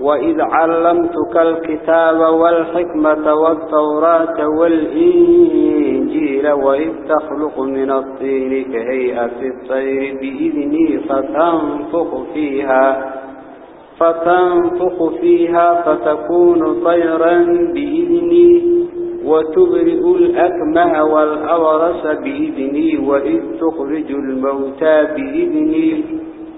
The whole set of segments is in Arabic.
وإذ علمتك الكتاب والحكمة والتوراة والإنجيل وإذ تخلق من الطين كهيئة الطير بإذني فتنفخ فيها فتنفخ فيها فتكون طيرا بإذني وتبرئ الأكمه والأورس بإذني وإذ تخرج الموتى بإذني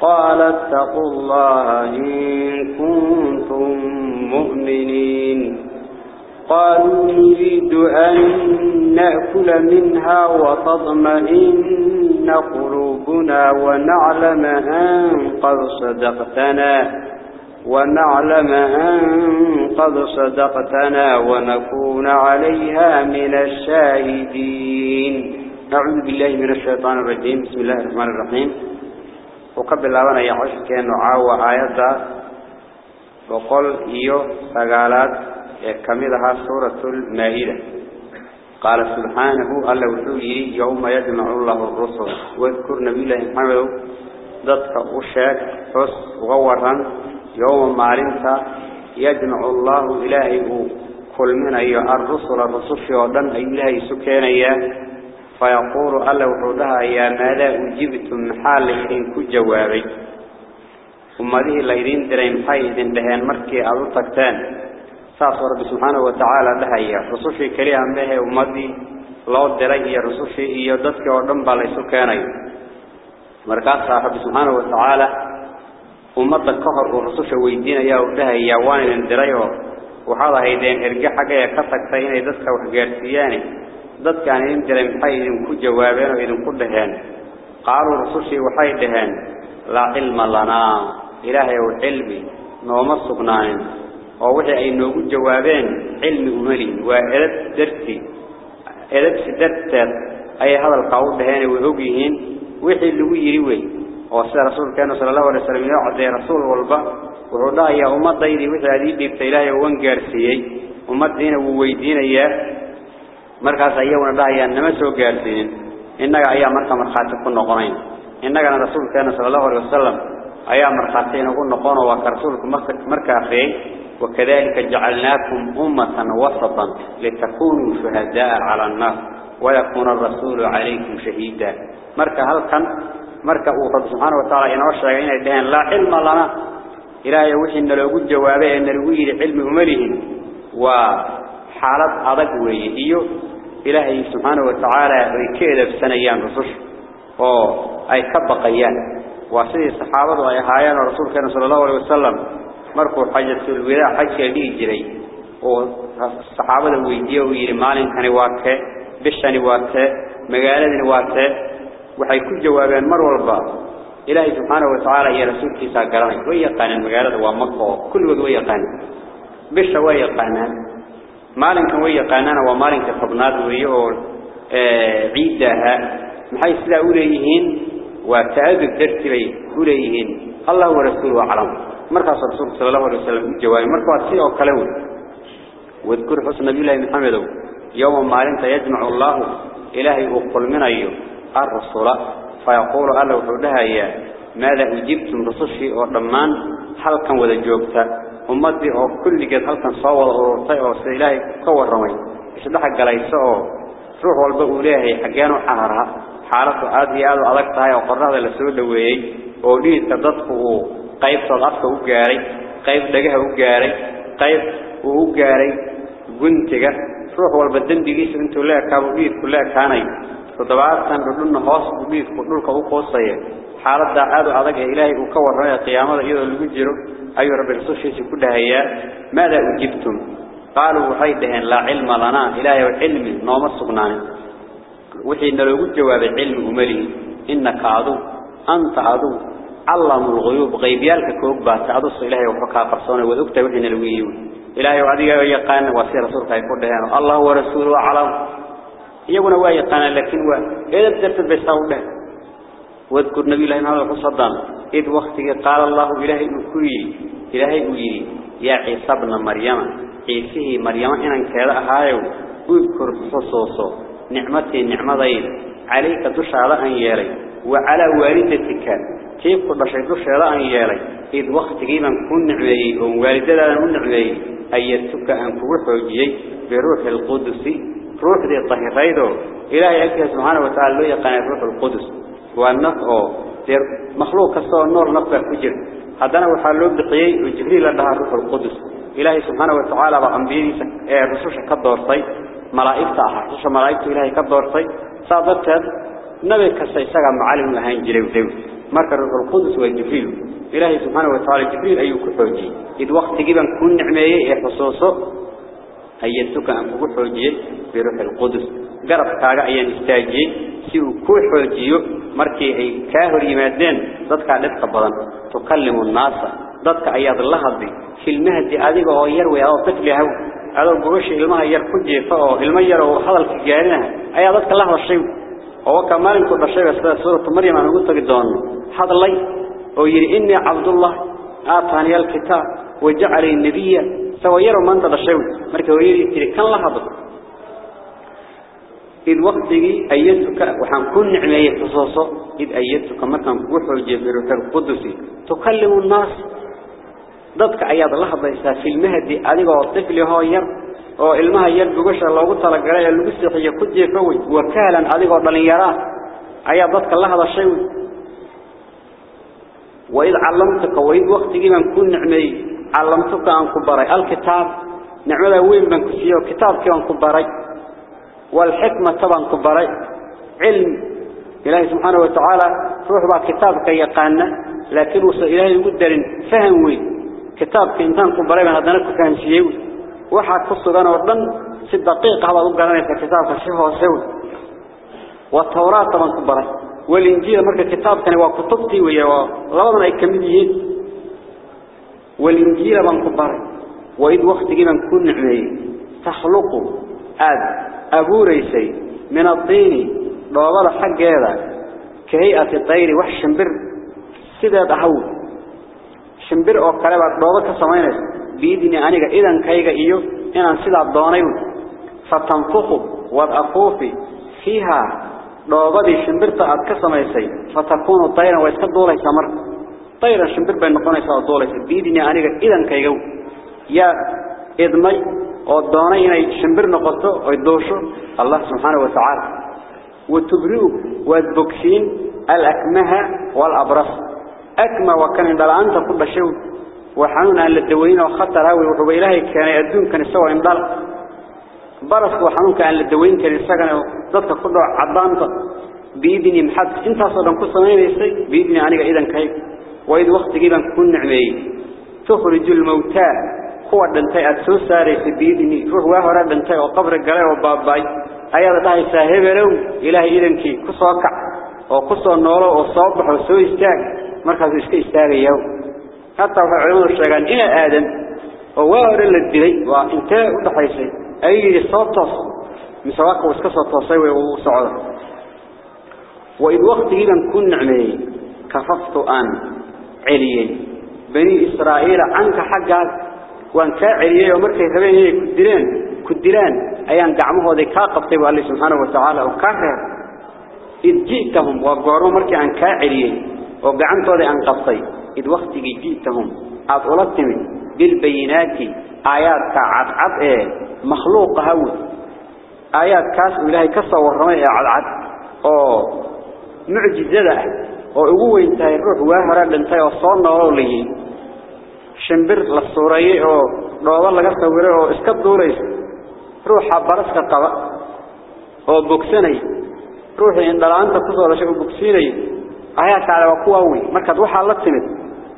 قال اتقوا الله إن كنتم مؤمنين. قالوا نريد أن نأكل منها وتضمئن قلوبنا ونعلم أن قد صدقتنا ونعلم أن قد صدقتنا ونكون عليها من الشاهدين. أعوذ بالله من الشيطان الرجيم. بسم الله الرحمن الرحيم. وقبل يا عشق كأنه عاوى آيات وقل إيو سقالات كمدها سورة المائدة قال سبحانه ألا وحوي يوم يجمع الله الرسل واذكر نبي الله محمد ضدك أشاك حس وغورا يوم معلمتا يجمع الله إلهي كل من أي الرسل الرسل ودن أي إلهي سكينيا فيقول الله وحودها يا ماذا أجبتم حال إن كجوابي؟ وماذه الليلين درين حيث دهان مركي أدو تكتان. ساس رب سبحانه وتعالى دهيا رسوشي كليها به وماذه لو دري رسوشي يددك ودن باليسو كاني مركز رب سبحانه وتعالى ومدى كهر ورسوشي ويدين يا ودهيا وان دريه وحالا هيدين إرجع حاجة كتكتين يددك وحقارسياني ذلك يعني إن جرى محايد كل جوابين وإذن كل هان قالوا رسوشي وحايد هان لا علم لنا إلهي وعلمي نومصق نائن ووحي أي نوم جوابين علم أمرين وإلت درتي إلت درتت أي هذا القول بهان وهوبيهين وحي اللوي يروي وصل رسول كان صلى الله عليه وسلم يعطي رسول والبا ورداء يا أمات ديري وحي أليبي بتيلاهي وانقارسيي أمات دينا وويدين إياه markaas ayaguna dhahayaan nama soo gaarsiinin innaga ayaa marka markhaati ku noqonayn innagana rasuulkeena sala allahu alay wasalam ayaa markhaati inagu noqono waa ka rasuulku marka akhriyey wakadalika jacalnaakum ummatan wasatan litakunuu shuhada'a cala annaas wayakuuna arasuulu calaykum shahiida marka halkan marka uu rabbi subxaana watacaala inoo sheegay inay dhaheen laa cilma lana ilaahay wixii naloogu jawaabay ee nalagu yidhi cilmi uma lihin waa xaalad adag weeye iyo إلهي سبحانه وتعالى ويكيل بسنيان رسول. أو أي كبقيان. واسد الصحابة وإهايان رسول كان صلى الله عليه وسلم. مركو حجة الولاء حجة لي جري. والصحابة ويديو ويرمالين كاني واتك بشاني واتك مغالدين واتك وحيكو جوابين مروا البعض إلهي سبحانه وتعالى يا رسول كيسا قراني. ويقان المغالد ومكو كل وقت ويقان بشا ويقانان مالك ويا قانانا ومالك صبناد ويقول آه، عيدها. حيث لا أوليهن وتأذب ترتبي أوليهن. الله ورسوله أعلم. مركز رسول صلى الله عليه وسلم جواي مركز سيء وكلون. واذكر حسن نبي الله محمد. يوم مالك يجمع الله إلهي أقل من أيه الرسول فيقول ألا وحدها يا ماذا أجبتم رسوشي وطمان حلقا وذا جوبتا. Arrusula فيقول الله وحدها يا ماذا أجبتم رسوشي أو رمان هل كان وذا جوبتا أمدي أو كل جد هل كان صوت أو طيء أو سيلاي كور رمي إسدح قليسة أو روح والبقوليه حقانو حارها حالته عادي عادو أدقتها وقررها لسود دويي وليه تدطفه قيب صلافك وقاري قيب دقها وقاري قيب وقاري قنتك روح والبدن دقيس انتو لا كابو بيد كلها كاني تضبعاتان بدلنا هاس بيد كلها وقوصية حالة عادو أدق إلهي وكور رأي قيامة إذا المجرم أي رب الرسول كلها هي ماذا أجبتم قالوا وحيدهن لا علم لنا إلهي وعلم نوم السقنان وحي نلوغ الجواب علم أملي إنك عدو أنت عدو علم الغيوب غيبيالك كوبات عدو إلهي وحكا قرصونا وذكت وحي نلوغيه إلهي وعدي يقان وسي رسولك يقول لها الله ورسوله أعلم يقول هو يقان لكن هو إذا بدأت بيستوله واذكر نبي الله هذا القصدان إذ وقتك قال الله إلهي الكوي إلهي أويري يا عيسى ابن مريم عيسيه مريم إن كذا هايو اذكر خصوصه نعمتي نعمتين عليك دشعر أن يالي وعلى والدتك كيف كل شيء دشعر أن يالي إذ وقتك من كن نعمي ووالدنا من نعمي أيتك أن كل حوجي بروح القدس روح ذي الطهيرين إلهي أكيه سبحانه وتعالى يقان روح القدس. والنفع مخلوق كسو النور نفع كجر هذا وحلو بقيي وجبريل لها روح القدس. إلهي سبحانه وتعالى وأنبيائه رسوش كدورتي. ملائكة رسوش ملائكة إلهي كدورتي. صادرتها نبي كسي سقى معالم لهين جريو ديو. مركز روح القدس وجبريل. إلهي سبحانه وتعالى جبريل أيو كحوجي. إذ وقت جيبا كن نعمية حصوصه أيتك أن كحوجي بروح القدس. قرب كاغا أيان استاجي سيو كحوجيو markii ay ka hor yimaadeen dadka dhibka badan tukalimu naasa dadka ayaad la hadlay filmahdi adiga oo yar way oo taflihaw adoo goosha ilmaha yar ku jeefa oo ilmo yar oo hadalka gaarina ayaa dadka la hadashay oo ka maalin ku dhashay sida suuratu maryam aan ugu tagi doono hadlay oo yiri inni abdullah aatani alkitab waja'alani nabiyya sawayro man dhashay markii uu yiri kan la hadlo إذ أيتك وحن كن نعمية خصوصا إذ أيتك مكان وحوجي بروح القدس. تكلم الناس. ضدك أياد الله بيسا في المهدي أديك والطفل هو ير أو إلمها ير بقش الله قلت لك رأي يكوي وكالا أديك وضلن يراه أياد ضدك الله هذا الشيء. وإذ علمتك وإذ وقتي من كن نعمية علمتك أن كبري. الكتاب نعمة وين من كسيه كتابك أن كبري. والحكمة طبعا كبري. علم إلهي سبحانه وتعالى روح بقى كتابك يقانا لكن وصل إلهي يقدر فهم وين كتابك إنسان كبري من هذا نكو كان شيء وحد قصة أنا وردن ست دقيقة هذا أنا في كتابك شيء هو سوي والتوراة طبعا كبري. والإنجيل مركز كتاب كان وكتبتي غلطنا أي كمية والإنجيل من كبري. وإذ وقت جينا نكون نعمي. تخلقوا آد أبو ريسي من الطين ضوابط حق هذا كهيئة الطير وحش شمبر سيدة دحول شمبر أو قريبا ضوابط كسمينة. بيدني أنيقا إذن كيغا إيو إنان سيدة الضانيو فتنفخوا والأفوفي فيها ضوابط شمبر تأد كسميسي. فتكون الطيرا ويسكد دولي سمر. طيرا شمبر بين نقوني سيدة دولي بيدني أنيقا إذن كيغا يا إذمي doonay inay shimbir noqoto oo doosho Allah subhanahu wa ta'ala. وتبرئ وتبكين الأكمه والأبرص أكمه وكان دلعنت كل شيء وحنون أن الدوين وخطر وحب إلهي كان يدون كان يسوى إندل برص وحنون كان الدوين كان يسكن ضدك كله عضانته بإذن محد انت صدام قصة مين يسي بإذن عنك إذن كيف وإذ وقت جيبا كن نعمي تخرج الموتى kuwa dhintay aad soo saaraysid biidni ruux waa hore dhintay oo qabri galay oo baabay ayaad dhahaysaa hebelow ilaahay idankii ku soo kac oo ku soo noolo oo soo baxo soo istaag markaas iska istaagayaa hatta waxa culimadu sheegaan in aadan oo waa hore la dilay waa intee u dhaxaysay ay soo toos misawaaqa iska soo toosay way uu socdo وإذ وقتهم كن نعمي كففت أن عليي بني إسرائيل عنك حقا وان كاعليه ومركي ربين كدلان كدلان ايان دعمه ذي كاقبتي والله سبحانه وتعالى وكاهر إذ جئتهم وقاروا مركي عن كاعريه وقعنتوا ذي أن قبطي إذ وقت جئتهم. أطولتهم بالبينات. آيات كعد عد إيه. مخلوق هود. آيات كاس إلهي كسر ورمي عد عد. أو معجزة tahay ruux waa hore dhintay oo soo noolay شنبر لصوري أو دوا الله كصوري أو إسكت دوري روح عبارس كطبق أو بوكسيني روح عند الأنت تصور شكل بوكسيني أيها تعالى وقوي ما كده روح الله تمت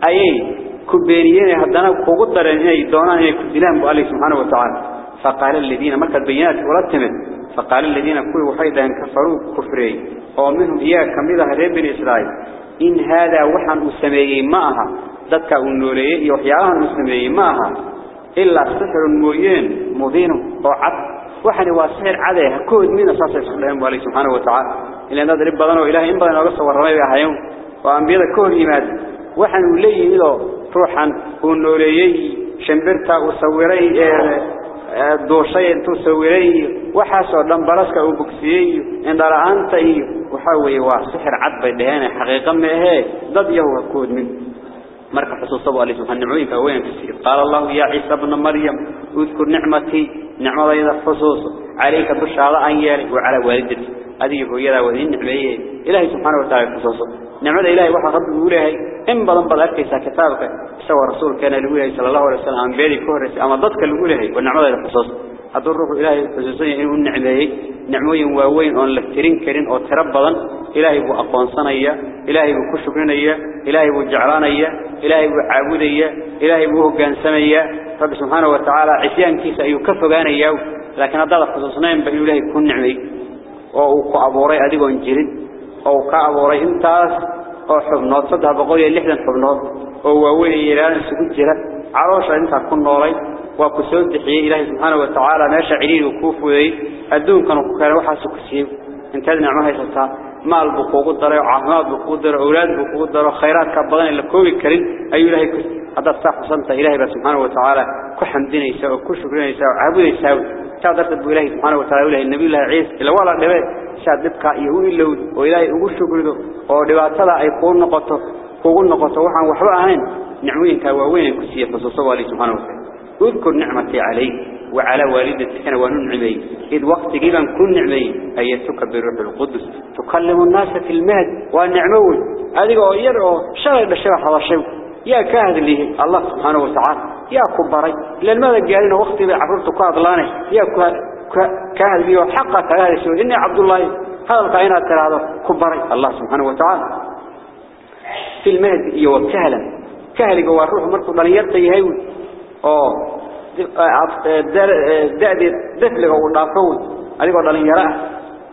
أيه كبيرين هدنا وكوجد درين أيه دونا أيه كديلهم بقالي سبحانه وتعالى فقال الذين ما كده بينات ولا تمت فقال الذين كوي وحيدا كفروا كفري أو منهم إياه كمله ربي إسرائيل إن هذا وحن السمائي معها ذاتك النوليه يوحياها المسلمين معها إلا سحر مريين مذين وعد وحن واسحر عليها كود من أساسي صلى الله عليه سبحانه وتعالى إلا أن هذا ربضان وإله إنبضان وقصة والرمي بها يوم وأنبيض كود إيماد وحن ولي إلو روحا النوليه شنبرتا وصوري دوشي انتو سوري وحاسو لنبرسك وبكسيي اندارا انتا ايو وحاوي واسحر عدبا دهاني حقيقا ما هي ضد يهو كود منه مركب حصوص الله سبحانه فوين قال الله يا عيسى ابن مريم اذكر نعمتي نعمة إذا خصوص عليك بشارة أن يالي وعلى والدتي هذه يدا وذين نعمية إلهي سبحانه وتعالى خصوصه نعمة إلهي وحا رب الأولى إن بضن بضركيسا كتابك سوى رسول كان الأولى صلى الله عليه وسلم عن بيدي كهرس أما ضدك الأولى والنعمة إلهي خصوص هذا الروح إلهي خصوصيا إنه النعمة نعموين واوين أن لفترين كرين أو تربضا إلهي بو أقوان صنية إلهي بو كشكرينية إلهي بو جعلانية إلهي بو عابدية إلهي بو هقان سمية. رب سبحانه وتعالى عسيان كيسا يكفقانية لكن هذا خصوصنين بأن إلهي كن نعمي oo ku abuuray adigoo jirin oo ka abuuray intaas oo xubnood saddex boqol iyo lixdan xubnood oo waaweyn yeelaan isugu jira caloosha inta ku noolay وكسود بحي إله سبحانه وتعالى ما شعرين وكوفوا أدون كانوا كانوا حاسوا كسيب انتدنا عمها يسلطا مال بقوق الدرع وعهمات بقوق الدرع أولاد بقوق الدرع وخيرات كبضان إلا كوب الكريم أي إلهي كسب هذا الصح وصمت إلهي سبحانه وتعالى كحمدين يساوي كشكرين يساوي عبود يساوي تقدرت أبو إلهي سبحانه وتعالى إلهي النبي الله عيس إلا والا نبات شاد نبقى إيهو إلاود وإلهي أبو شكرده ودباتها أي قول نقطة قول نقطة وحبا أهين نعوين كواوين كسية فصوصوا عليه سبحانه وتعالى اذكر نعمتي عليك وعلى والدتك ونعمي إذ وقت جيبا كن نعمي أيتك بالروح القدس. تكلم الناس في المهد والنعمون هذه غير شغل بشرح هذا الشيء يا كاهد لي الله سبحانه وتعالى. يا كبري لأن ماذا قالنا وقتي بعفرت كاد لأنه يا كاهد لي وحقك هذا إني عبد الله. هذا الكائنات هذا. كبري. الله سبحانه وتعالى. في المهد يو كهلا كهل جوا الروح مركو ضليات يهوي أو دادي دفل جوا النافون هذه قال ضليات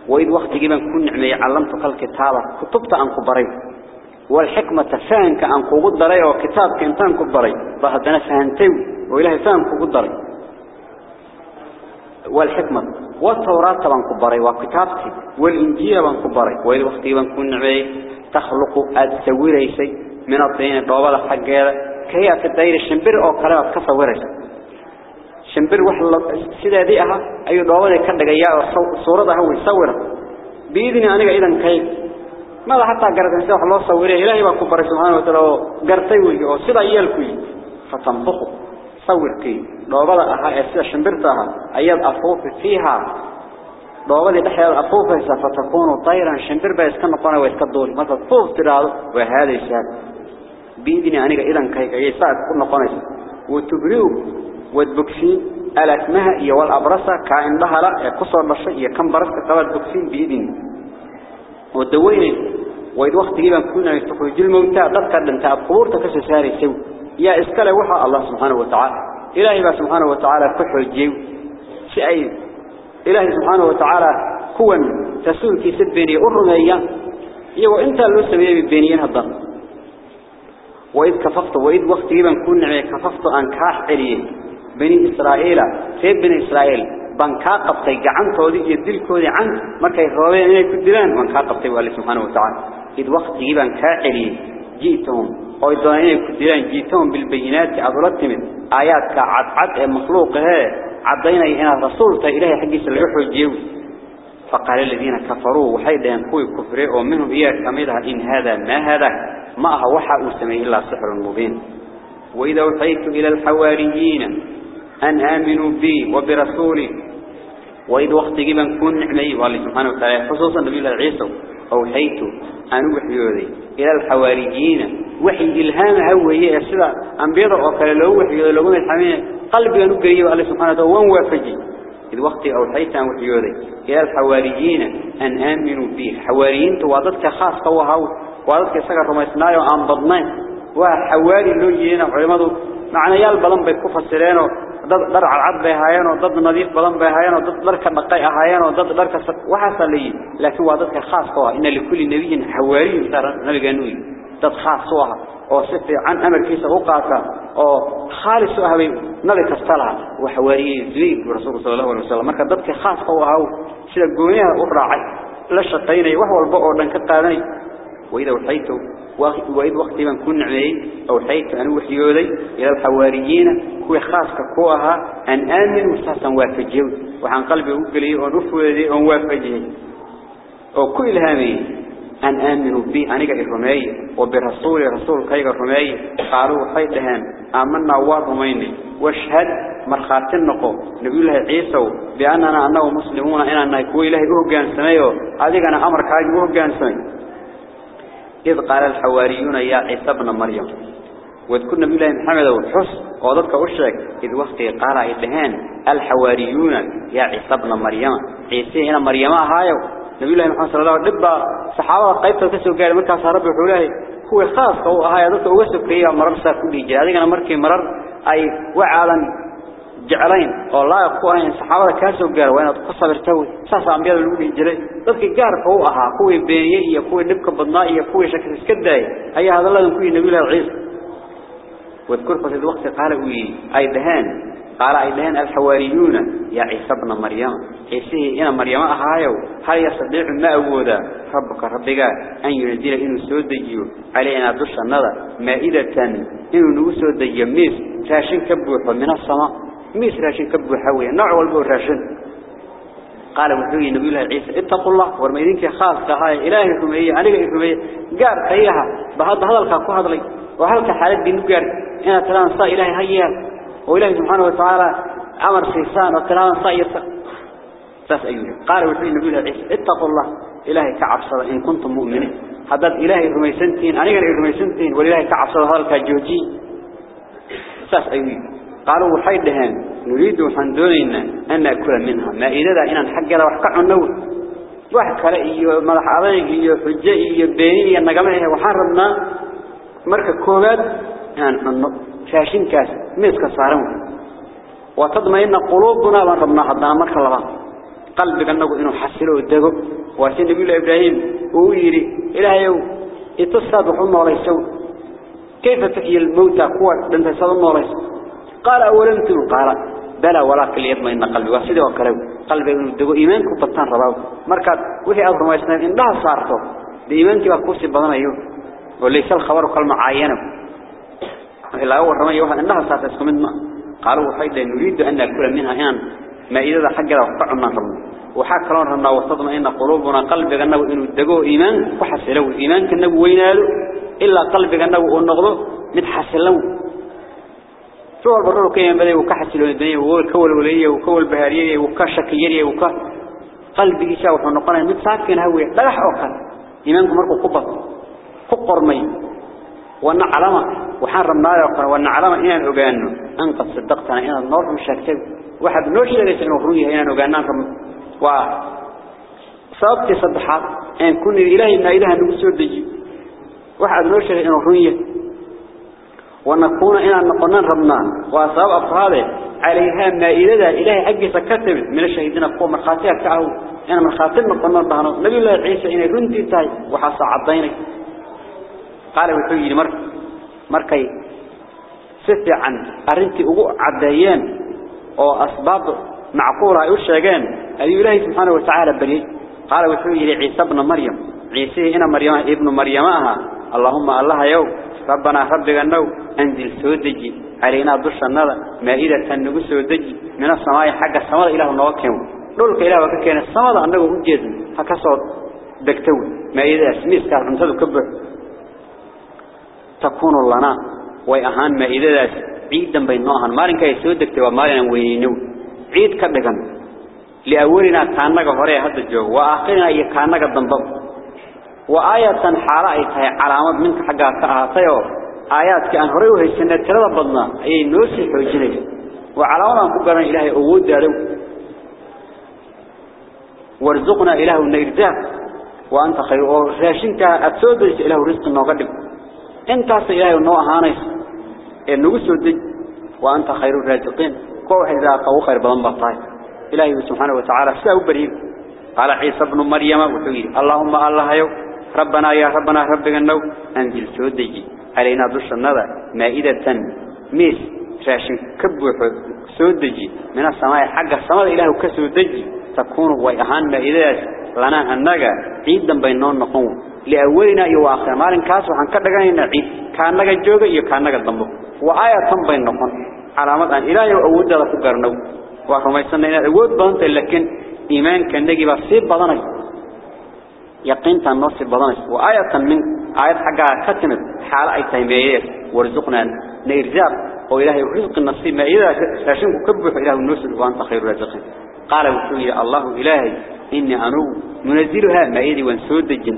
وإذ وقت جيبا كن نعمي علمتك الكتابة كتبت عن كبري والحكمة فانك أن قود دري وكتاب كنتان كبري بهدنا فهنتي وإلهي فان قود دري والحكمة والتوراة طبعا كبري وكتابتي والإنجيل طبعا كبري وإذ وقتي بنكون نعمي تخلق أدسويري شيء من الطين الضوابة حقيرة كي تدير الشمبر أو قرابة كصوري شمبر وحل سيدة ديها أي ضوابة كدقيا صورة هو يصور بإذن أنا إذا كيف؟ ماذا حتى قرأت إنسان الله صوره إلهي بكبر سبحانه وتعالى قرتي وي أو سيدا يلكوي. فتنطقه صوركي ضوابة أها إسيا شمبرتها أياد أفوف فيها. ضوابة دحيا الأفوف فتكون طيرا شمبر بيسكن قانا ويسكن دول مثلا فوف تراد؟ وهذا الشيء بإذن أنك إذن كيك يساعد كنا قانا وتبريو. والبكسين الأكمها إيا والأبرسة كائن لها لا قصر لشيء كم برسة قوى البكسين بإذن ودويني وإذ وقت جيبا كنا يستخرج الموتى ذكر أنت أبقور تكسساري سو. يا إسكال وحى الله سبحانه وتعالى. إلهي سبحانه وتعالى كحو الجيو شيء إلهي سبحانه وتعالى هو تسول في سد بيني أرميا يو أنت اللي سمي بينيين هذا. وإذ كففت وإذ وقت جيبا كنا كففت أن كاح عليه بني إسرائيل في بني إسرائيل. بنكا قبطي قعنطو دي جدل كودي عنك مركا يخوابي أنه يكدلان بنكا قبطي والله سبحانه وتعالى. إذ وقت جيبان كاعلي جيتهم. قويتو أنه يكدلان جيتهم بالبينات أضلت من آيات كعطعط مخلوق ها. عدينا إنا رسول إلهي حقيس الروح الجيو فقال الذين كفروا وحيدا ينكوي كفره ومنهم إياه كميدها إن هذا ما هذا. ما أهوحا أسمي إلا صحر مبين. وإذا وطيت إلى الحواريين أن آمنوا بي وبرسولي. وإذ وقت جبا كن نعمي والله سبحانه وتعالى خصوصا نبي الله عيسى أوحيت أن وحيوذي إلى الحواريين وحي إلهام هوية السبع أنبيض وكلا لو وحي لو من حمين قلبي أن قريب الله سبحانه وتعالى وانوافجي إذ وقت أوحيت أن وحيوذي إلى الحواريين أن آمنوا بي. الحواريين توادتك خاص وهو وادتك سكر رميسنايو أن بضنين وحواري لو يجينا علماء معنى يال بلن بيكو فسرينو. Dad dar cadcad bay ahaayeen oo dad nadiif badan bay ahaayeen oo dad dharka dhaqay ahaayeen oo dad dharka waxa saliyay laakiin waa dadka khaaska ah in li kulli nabiyin xawaariyin saran nabigeenu dad khaas ah oo si fiican amarkiisa u qaata oo khaalis u ah bay nabi kasta laha wa xawaariyin zubayr rasuulka sallallahu alayhi wasallam marka dadka khaaska u ah sida gooniyaha u raacay la shaqeynay wax walba oo dhan ka qaadanay وإذا وحيته وإذ وقت من كن نعمي أوحيت أن وحيودي إلى الحواريين هو خاص كقوها أن آمن وساسا وافجه وعن قلبي أقلي ونفوذي ونوافجه وكل هامي أن آمنوا بي أنيق الرمي وبرسول رسول كيغ الرمي قالوا حيتهم آمنا وارميني. واشهد مرخات النقو نبي الله عيسى بأننا أنه مسلمون إننا نكوي إلهي أهجان سميو. هذه أنا أمر كاج أهجان سميو. إذ قال الحواريون يا عيسى ابن مريم واذكر نبي الله محمد وحس وضدك أشرك إذ وقت قال إلهان الحواريون يا عيسى ابن مريم. عيسى هنا مريم هايو نبي الله محمد صلى الله عليه وسلم صحابة قيبته كسو قال مركز ربي حوله هو خاص هو هاي ضدك أوسك هي مرر ساكولي جاء هذا مركي مرر أي وعالا جعلين والله يقوين صحابة كاسو قال وين تقصى برتوي ساسا عم بيضا لقوله جري ذلك قال هو أها كوي بينيه كوي نبكى بالنائي كوي شكل اسكداي هيا هذا الله كوي نبي الله العيس واذكر في الوقت قال وي أي دهان قال أي دهان الحواريون يا عيسى ابن مريم عيسى إنا مريم أهايو هل يستطيع ما أودا ربك ربك أن ينزل إنه سودجيو علينا دش النظر مائدة إنه نوسود يميس راشن كبوح من السماء ميس راشن كبو حوية نوع والبو راشن قال وحوي نبي الله عيسى اتقوا الله ورميدينك خاص هاي إلهي رمية أنا رمية قال خيها بهذا هذا الكاكو هذا لي. وهلك حالات بي نقار إنا تلان صا إلهي هيا وإلهي سبحانه وتعالى أمر سيسان وتلان صا يرسى ساس أيوه قال وحوي نبي الله عيسى اتقوا الله إلهي كعب صدا إن كنتم مؤمنين. هذا إلهي رميسنتين أنا رميسنتين والإلهي صدا هذا الكاجوجي. ساس أيوه قالوا وحيدهن نريد وحندونينا أن نأكل منها. ما إذا إنا نحق له وحكع النور واحد كلا إيو ملح عضيق إيو حجة إيو بيني النقمة وحرمنا مركب كوبات يعني شاشين كاس ميسك صارون وتضمئن قلوبنا من ربنا حضنا مركب الله. قلبك أنه إنه حسله الدقو واسين نبي الله إبراهيم ويري إلهي يتصاد وحمه ولا يسوي. كيف تحيي الموتى قوة؟ لن تصاد الله ولا يسوي قال أولا تلو قال بلى ولكن ليطمئن قلبي وسيده وكلو قلبي دغو إيمانك بطان رباو مركات وحي أمر ما يسنان إنها صارته. بإيمانك وكوسي بدنايو وليس الخبر كالمعاينة إلا أول رمي واحد إنها صارت اسكم ما قالوا وحيدا نريد أن نأكل منها إن ما إذا حق له وقعنا ربنا. وحق لنا ربنا وتطمئن قلوبنا قلبي أنه إنه دغو إيمان وحسلو. إيمان كأنه ويناله إلا قلبي أنه النغضه متحسلو سوى البرر كيان بدأ وكحسل الدنيا وكول وليه وكول بهارية وكشكيرية وك قلبي شاو حنقنا متساكن هوي لا حوقا إيمانكم مركو قبط ققر مي. وأن علامة وحرمنا يقرأ. وأن علامة إنا نقانو أن قد صدقتنا. إنا النور مشاكتب واحد نوش ليس المفروض إنا نقانا و صابت صدحات أن كن الإله إن إله نمسود دجي. واحد نوش ليس المفروض ونكون إنا نقنن ربنا. وأصاب أفراده عليها مائدة إلهي حقي سكتب من الشهيدين قوم مرخاتها كعه إنا مرخاتين نقنن بهنا نبي الله عيسى إنا رنتي تاي. وحصى عضيني قال وحيي مرك مركي. سفي عن أرنتي أقوع عديان أو أسباب معقولة يوشيغان أي إلهي سبحانه وتعالى بري قال وحيي عيسى ابن مريم. عيسى إنا مريم ابن مريمها اللهم الله يوم. ربنا ربنا النو أنزل سودجي علينا ضش النظر مائدة النبو سودجي من السماء حق السماء إله نوكهم dhulka ilaahay waa ka keenay samada annaga u jeedin ha ka soo degtow maayadaas miiska cuntadu ka buux takuunu lana way ahaan maayadaas ciidan bay noo ahaan maalinka ay soo degtay waa maalin aan weyneyno ciid ka dhigan liawalina kaanaga hore hadda joogo waa aakhirina iyo kaanaga dambaba wa aayatan xaala ay tahay calaamad minka xaggaa ka ahaatayoo aayaadkii aan horey u haysanay tirada badnaa ayay noo sii xoojinaysa waa calaamad aan ku garan ilaahay awooddaada warzuqnaa ilaahu nairzaaq wa anta khayr oo raashinkaa aad soo dejisa ilaahu risqi nooga dhig intaasa ilaahay noo ahaanaysa ربنا يا ربنا ربك النو. أنزل سودي علينا دوش النظر مائدة ميس. راشن كبوح سودي من السماء حق السماء إله كسودي تكون ويهان مائدة. لنا هنجا عيدا بينون نقوم. لأولنا إيو آخر. ما لنكاسو حنكدقان إن العيد كان لغا الجوغة إيو كان لغا الضمو وآية تم بين نقوم. علامات أن إله يؤود لكو قرنو وحما يسنين أود بانت لكن إيمان كان لغي بسيب بضانك يقين تان نصر بضانش. وآية من آية حقا كتمت حال أي تهميه ورزقنا نيرزاق. وإلهي رزق النصير ما إذا لاشنك كبه فإله النصر وأنت خير رزقين قال وصوه الله إلهي إني أنو منزلها ما إذي وانسود الجن.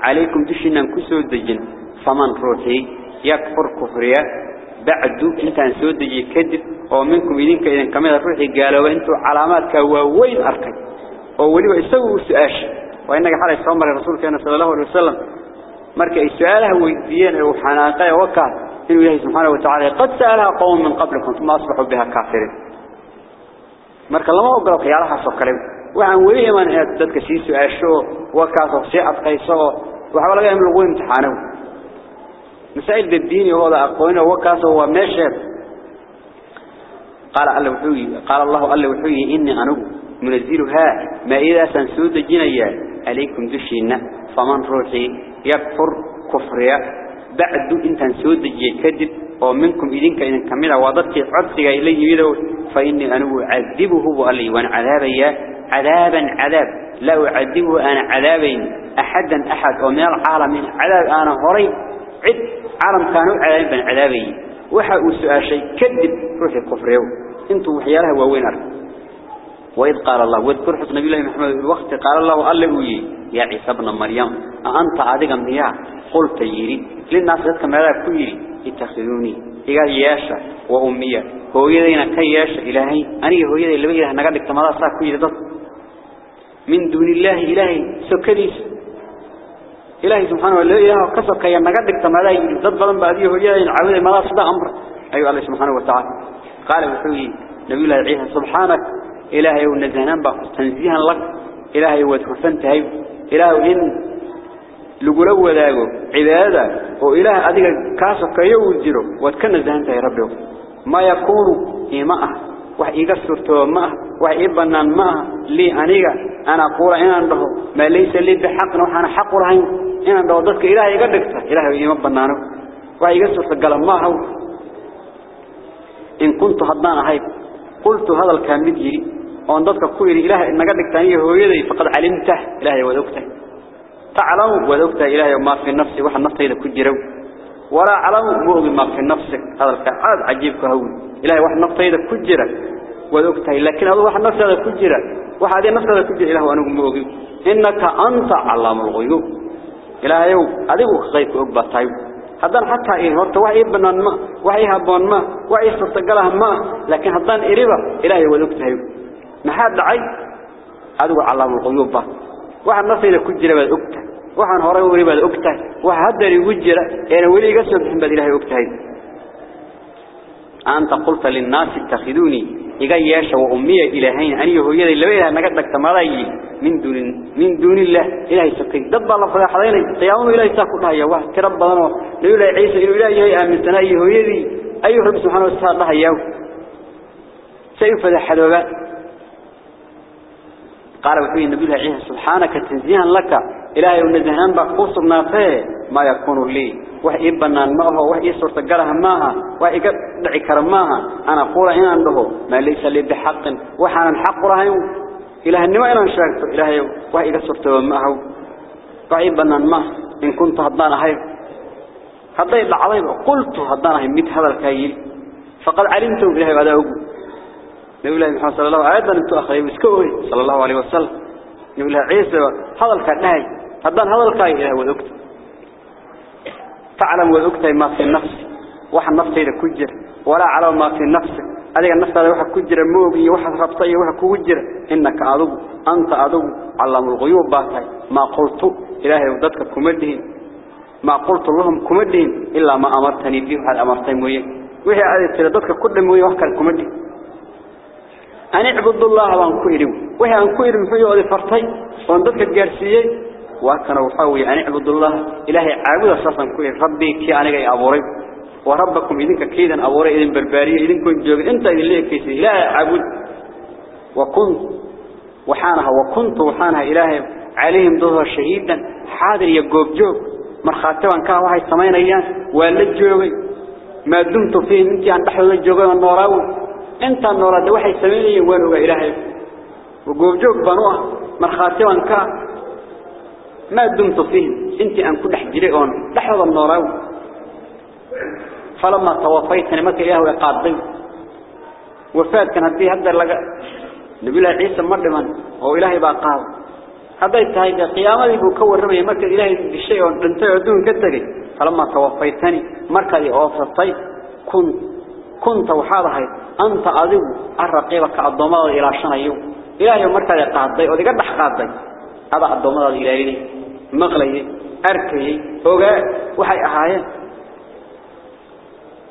عليكم دشنا كسود الجن. فمن روتي يكفر كفريا. بعد دوك انت انسود الجي كدف ومنكم إذنك إذن كميدة روحي قالوا إنتو علامات كواوين أركي. وولي وإستغوا سؤاشي وإنك حالي صمر رسول كان صلى الله عليه وسلم. مرك إسئالها ويديانها وحناقا وكا في يهي سبحانه وتعالى قد سألها قوم من قبلكم ثم أصبحوا بها كافرين. مرك الله ما أقرأ خيالها صكري وعن وليه من أددك سيسو أشو وكا تغسيئة قيسو وحبا لقى من الغوين امتحانه. مسائل بالدين هو ذا أقوين وكا هو مشر قال الله وحوي قال الله الله وحوي إني أنو منزلها ما إذا سنسود جنيا عليكم دشينا فمن روحي يكفر كفريا. بعد إن تنسود جي كذب ومنكم إذنك إذن كملا وضدك عدسك إليه يدو فإني أنو عذبه وقال وأن عذابي عذابا عذاب. لا أعذبه أنا عذابين. أحدا أحد ومن العالمين عذاب أنا هري عد. عالم كانوا عذاب بن عذابي. وحا سؤال شيء كذب روح الكفر يوم إنتم وحيالها ووين أرك وإذ قال الله واذكر حسن نبي الله محمد الوقت قال الله قال له يا عيسى ابن مريم أنت عادقا مياه قلت يري للناس ذاتك ماذا كيري اتخذوني. إيقال ياشا وأمية. هو يدينا كي ياشا إلهي؟ أني هو يدي اللي بيجي نقدك تماذا ساكو يدد من دون الله إلهي. سكريس. إلهي سبحانه وتعالى إله كسر كي نقدك تماذا ضد بلن بعديه هو يدي عبد ما صدق أمر أيها الله سبحانه وتعالى. قال وحوي نبي الله عيسى سبحانك إلهي ونزهنان بقى تنزيها لك. إلهي وتكفنت هاي إلهي إن لقلو ذاقو عبادة. وإله أديك كاسك يوجره واتكن نزهنت يا ربي ما يكون إيماء وحي يقصر توماء وحي يبنان معه. لي أنيقا أنا أقول إن عنده ما ليس لي بحق. وحانا حق رهين. إن عنده ضدك إلهي يقدك إلهي إيمان بنانه. وحي يقصر تقال معه. إن كنت هدان هاي. قلت هذا الكامل يري وأن ضدك كويري إله إن قدك تانيه هو يدي فقد علمته إلهي وذوكته تعلم وذوكته إلهي وما في النفس وحا النفس إذا كجروا ولا علم مؤمن ما في نفسك هذا الكعاد عجيب كهون إلهي وحا النفس إذا كجرا وذوكته لكن هذا وحا النفس إذا كجرا وحا هذه النفس إذا كجرا إله وأنه مؤمن إنك أنت علام الغيوب إلهي أدبو غيب أقبى طيب haddaan xataa in horta wax ii banaan ma wax ii haboon ma wax ii suurtagalaha ma laakiin haddaan iriba ilaahay wada ogtahay محاد دعي هذا هو علام القيوبة وحن نصير كجرة بعد أكتة وحن هرى وغريبة بعد أكتة وحهدر يوجر أنا ولي قسم بحمد الله أكتة أنت قلت للناس اتخذوني إذا ياشا وأمي إلهين أني هو يدي اللي بيها نكتك تمرأي من دون, من دون الله إلهي سكين دب الله فلا حضين قيامه إلهي ساكتها يا واحد كرب ظنوه ليولا عيسى إلو إلهي آمن سنائي هو يدي أيها رب سبحانه وتعالى الله يوم سيفد حدوبات قال وحي النبي الله سبحانك تنزيها لك إلهي ونزهنان بقوصنا فيه ما يكون لي. وحي بنان معه وحي صورة قرها معها وحي دعي كرماها أنا أقول إن عنده ما ليس لي بحق. وحانا حق رهيو إله النما إلى شاكت إلهي وهي قصرت ومعه طيبا ما إن كنت هدانا هاي. هداي العظيم قلت هدانا هاي ميت هذا الكايل. فقد علمتم إلهي بعد أقول نبي الله محمد صلى الله عليه وسلم أيضا أخيه صلى الله عليه وسلم. نبي الله عيسى هذا الكناي هذا هذا الكاي هو ذكت تعلم وذكت ما في النفس. واحد نفس إذا كجر ولا علم ما في النفس. هذا النفس هذا واحد كجر موبي واحد ربطي واحد كوجر. إنك أذو أنت أذو علم الغيوب باتي ما قلت إلهي وددك كمدهن. ما قلت لهم كمدهن إلا ما أمرتني به. هذا أمرتني مويه وهي عادة تلددك كل موية وحكا كمدهن. Ku iri wixii aan ku iri muxuu yoodi fartay oo dadka gaarsiiyay waa kana waxa weeye ani ibudullah ilaahay caabuda saasan ku iri rabbi ki aniga ay abuuray وربكم إذنك كيدا أبوري. إذن بربارية. إذن كنت جوغ أنت إذن ليه كيسي. لا عبد وكنت. وحانها. وكنت وحانها. إلهي عليهم ظهر شهيدا. حاضر يقوب جوغ مرخاتبا كان واحد سمين أيام. والد جوغي ما دمت فيه. انت عن تحل الجوغي والنوراوي. انت النورا ده واحد سمين أيام وانوغا إلهي. وقوب جوغ بنوه مرخاتبا كان ما دمت فيه انت أن كل حجريئون لحظة النوراوي فلما توفيتني مكة إله وقاضي وفات كان هدي هدر لقى نبي الله عيسى مرمن هو إلهي باقاو هذا التهيج قيامة يبو كور رمي مكة إلهي بالشيء وانتهي عدون كتري. فلما توفيتني مركز أوفرتي. كنت كنت وحاضها أنت أذيب الرقيبة كالضماء إلى شنا يوم إلهي مركز قاضي. وذي قد قاضي. هذا الضماء الإلهي مغلي. أركي. أوغا. وحي أهايين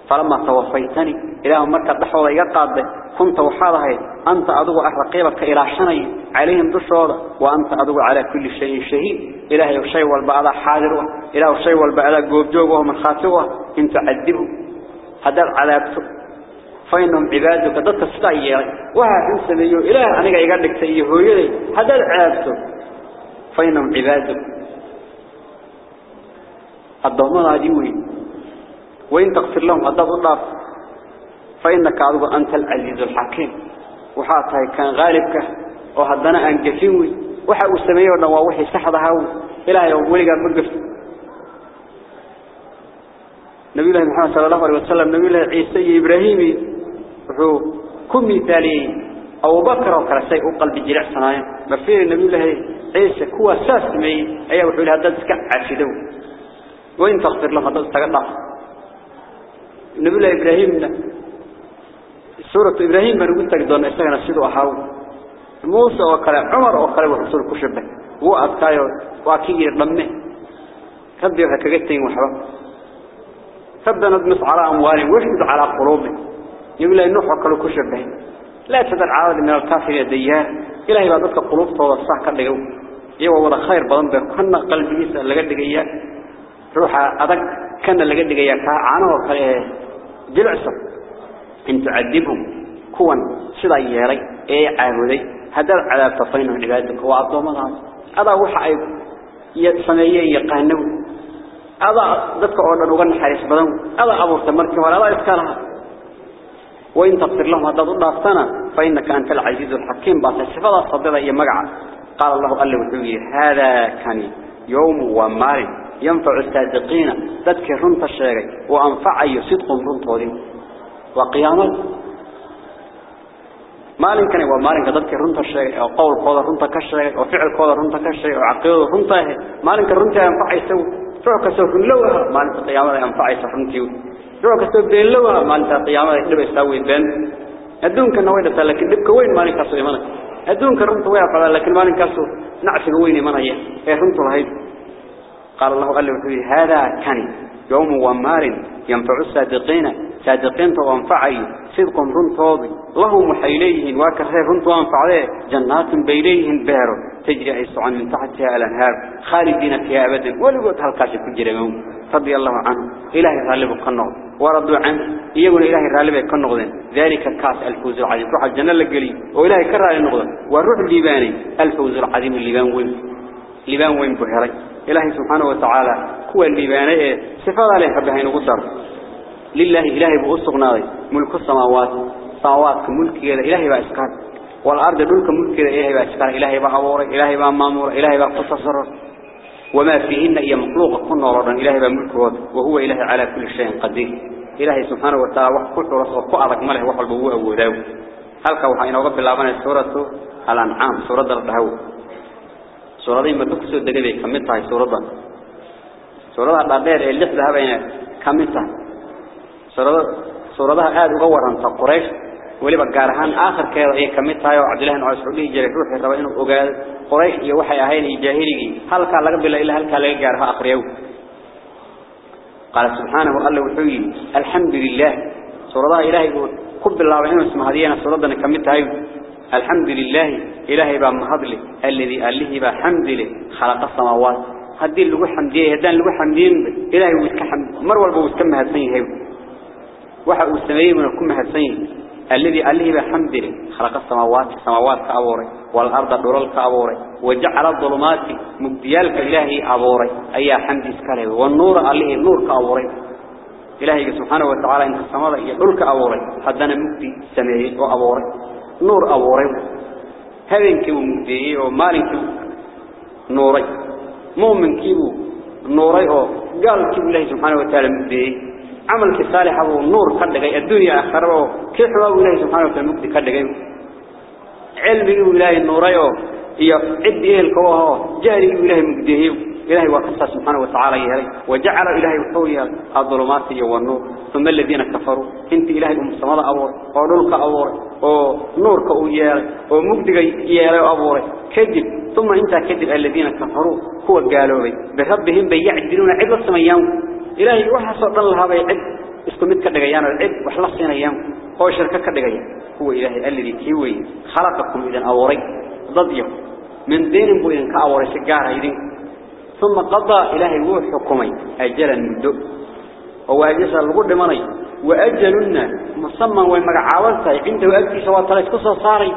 فلما توفيتني إلى مركز دحوة يقاضي كنت وحاضها أنت أدو الرقيبك إلى شني عليهم دشوضة وأنت أدو على كل شيء شهيد. إلهي الشيء والبعض حاضر. إلهي الشيء والبعض قوب جوه من خاتوه. إن تعذبه. هذا عذابته فإنهم عبادك ضدك السعي وها إنسان يو إله أنا يقول لك هو يلي هذا عذابته فإنهم عبادك. الضمان عديوي وإن تغفر لهم أدب الله فإنك عدو أنت العزيز الحكيم. وحاطها كان غالبك. وهدنا أن كفيوي وحا أسميه ونواوحي سحضها إلى يوم ولقى مقف نبي الله محمد صلى الله عليه وسلم. نبي الله عيسى إبراهيمي وحو كم مثالي. أو بكر وكرسي قلب جرع صنايا مفير نبي الله عيسى كوا ساسمي أيه وحول هذا تسكع عشدو وإن تغفر لهم هذا تسكع نبي الله إبراهيم سورة إبراهيم قلت لك دون إستغنى السيد أحاو. موسى وكلا عمر وكلا ورسول كشبه. هو أبكايو وأكيد ضمه ربي وحكاكتين وحبا. ربنا نضمس على أموالهم ويحمد على قلوبهم. يقول لي نوح وكلا كشبه لا تدع عاد من الكافر يديان إلهي بعضك قلوب توضح كان لقو يو ولا خير بدن بكنا قلبي يسأل لقد دقيا روح أدك كان لقد دقيا كعنه جلعصب إن تعذبهم. كون. سلا يري. إيه عابدي هذا العذاب تفينهم عبادك وعبدهم الله هذا وحى يسميه يقانو هذا ذاتك أولا نغن حريص بدن. هذا أبو تمرك ولا هذا إسكالها وإن تغفر لهم هذا ضد أفتنا فإنك أنت العزيز الحكيم. بس السفادة الصديقة هي مقعة قال الله قال له هذا كان يوم ومال ينفع الصادقين. ذاتك رنت الشيء وأنفع أي صدق رنت ودين وقيامة مالين كان هو مالين كذلك رنت الشيء أو قول قول رنت كشيء أو فعل قول رنت كشيء أو عقيدة رنت مالين كرنت ينفع يسوي روح كسوف لوها. مالين القيامة ينفع يسرنتي روح كسوف بين لوها مالين القيامة يقدر يسوي بين الدون كان وين لكن دبك وين مالين كسوي مالين الدون كان رنت ويا فلا لكن مالين كسوي نعرف وين من هي هي رنت رهيب قال الله قال له هذا كان يوم ومار ينفع الصادقين صادقين وانفعي صدق رنتوضي لهم حيليهن وكثير رنت وانفعيه جنات بيليهن بيرو تجري عيسعان من تحتها الأنهار خالدين فيها أبدا ولقد هالكاشي كجري منهم رضي الله عنه. إلهي غالب القنوض وردوا عنه. يقول إلهي غالب القنوض ذلك الكاس الفوز العظيم. روح الجنة لقلي وإلهي كرر النقضة والروح الليباني. الفوز العظيم. الليبان وين؟ لبان وين بحري إلهي سبحانه وتعالى. هو الليباني صفات عليه ربهين قدر لله إلهي بأسقناضي ملك السماوات. سماوات ملك إلهي. بأسكان والأرض دولك ملكة إلهي بأسكار إلهي بأبوري إلهي بأمامور. إلهي بأقتصر وما فيهن إيا مخلوق كن وردا إلهي بملك وهو إلهي على كل شيء قدير. إلهي سبحانه وتعالى وحكوك ورسول قعدك مله وحل بوه أبوداو هلك وحين الله من سورة الأنعام سورة الرهو سورة ما تكسو الدقبي كمتها سورة سورة الأدير اللي ذهبين كمتها سورة سورة هذه غورا قريش. Waliba gaar ahaan aakhirkeeda ay kamid tahay oo Cabdillah ibn Mas'uud jiray ruuxii raba inuu ogaado Quraysh iyo waxay ahayn jaahiligi halka laga bilaa ilaa halka laga gaaro akhriyow قال سبحانه الله وحي الحمد لله سورة إلهي كب الله وإنه اسمه هذه سورة كمت هاي الحمد لله إلهي با مهضله الذي أله با حمد له خلق السماوات هدي اللي حمديه هدان اللي حمدين إلهي ويتكحمد مر والبا ويتكم هاتسين هاي وحا وستميه من كم هاتسين الذي أله بحمد خلق السماوات السماوات كأبوري والأرض دورال كأبوري وجعل الظلمات مبديالك إلهي أبوري أي حمد إسكاله والنور أله النور كأبوري إلهي سبحانه وتعالى إن السماء يقول كأبوري حدنا مبدي سمعي وأبوري نور أبوري هذا كيو مبدي ومالك نوري. مؤمن كيو نوري قال كيو الله سبحانه وتعالى مبدي. عمل صالح أبو النور كدغي الدنيا آخرة هو إلهي سبحانه وتعالى مقد كدغي علمي إلهي النوريو هي عد إيه الكوه جاري إلهي مقديه إلهي وقصة سبحانه وتعالى يهلي وجعل إلهي وحويا الظلمات والنور ثم الذين كفروا إنت إلهي السماء أبور ونورك أبور ونورك أويال ومقدق إيالي أبور. كذب ثم إنت كذب الذين كفروا هو قالوا بي بربهم بيعدلون عدل السميان. إلهي وحصل الله هذا يعد اسكو مد كدغيان العد وحلا سينيان هو شركه كدغيا هو إلهي الذي كيوي خلقكم إذا أوري ضديو من دين بو إذن كأوري سجارة إذن ثم قضى إلهي هو حكمي أجلا مدو هو أجلس الغد مني وأجلنا مصمم ومقعاولته عنده أجلس وطلت كسر صاري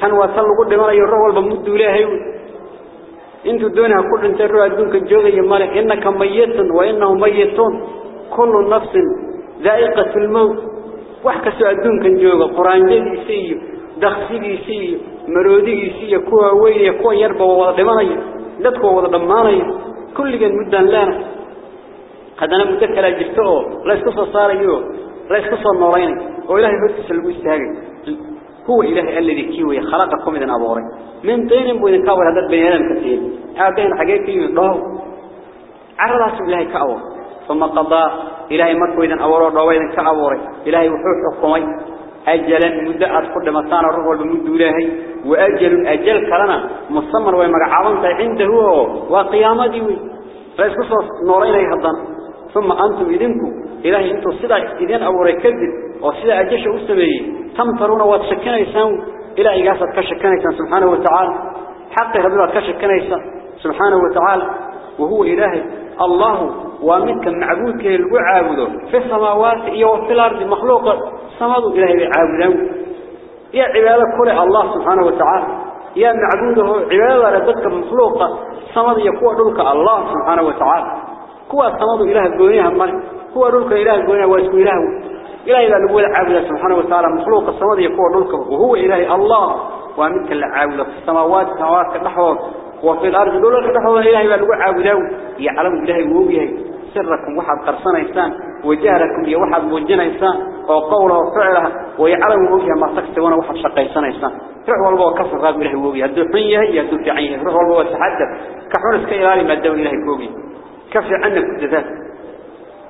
كان وصل الغد مني الرغل بمد إلهي انتو دونها كل انت الروح دونك الجوغي مالك إنك ميت وإنه ميتون كل نفس ذائقة الموت. وحكسوا دونك الجوغي قرآن جدي سيء دخسي سيء مرودي سيء كوا ويلي كوا يربا وضماني لدكوا وضماني كل جن مدان لانا هذا أنا متكلا جفتوه لا يسكسوا صاريو لا يسكسوا النورين وإلهي فتس المستهاجي هو إله الذي كيوي خلقكم من أبوري. من طين بوين كاور هذا البيان كثير. هذين حقيقي الله عرض إلهي كأور ثم قضى. إلهي مركو إذن أورو روين كأوري إلهي وحوح حكمي. أجلا مدة أدخل مكان الروح والمد إلهي. وأجل أجل كلنا مصمر ومقعاونت عنده وقيامته فيسكسوا نورين أيضا ثم أنتم إذنكم. إلهي أنتم صدا إذن أوري كذب. وصدا أجيش أستمعي. تمطرون وتشكنيسان إلى إيقاسة كشكنيسان سبحانه وتعالى. حق ربنا كشكنيسان سبحانه وتعالى. وهو إلهي. الله ومنك معبود كي عابده. في السماوات وفي الأرض مخلوق. سمدوا إلهي عابدون يا عبادة كل الله سبحانه وتعالى. يا معبوده عبادة لبدك مخلوقة سمد يكون لك الله سبحانه وتعالى. هو سمد إله الدنيا مالك هو لك إله الدنيا واسم إله إلهي لا نقول عابد سبحانه وتعالى مخلوق. السماء يكون لك وهو إلهي الله. ومنك العابد في السماوات السماوات كنحوه وفي الأرض دولك كنحوه إلهي لا نقول عابده يعلم إلهي ووبيه سركم واحد قرصنا إنسان وجهركم يا واحد موجنا إنسان وقوله وفعله ويعلم ووبيه ما تكتبون واحد شقيسنا إنسان روح والله كفر غاب إلهي ووبيه يهدو في عينه روح والله تحدث كحرس كإلهي ما الدول إلهي ووبيه كفر عنك كذات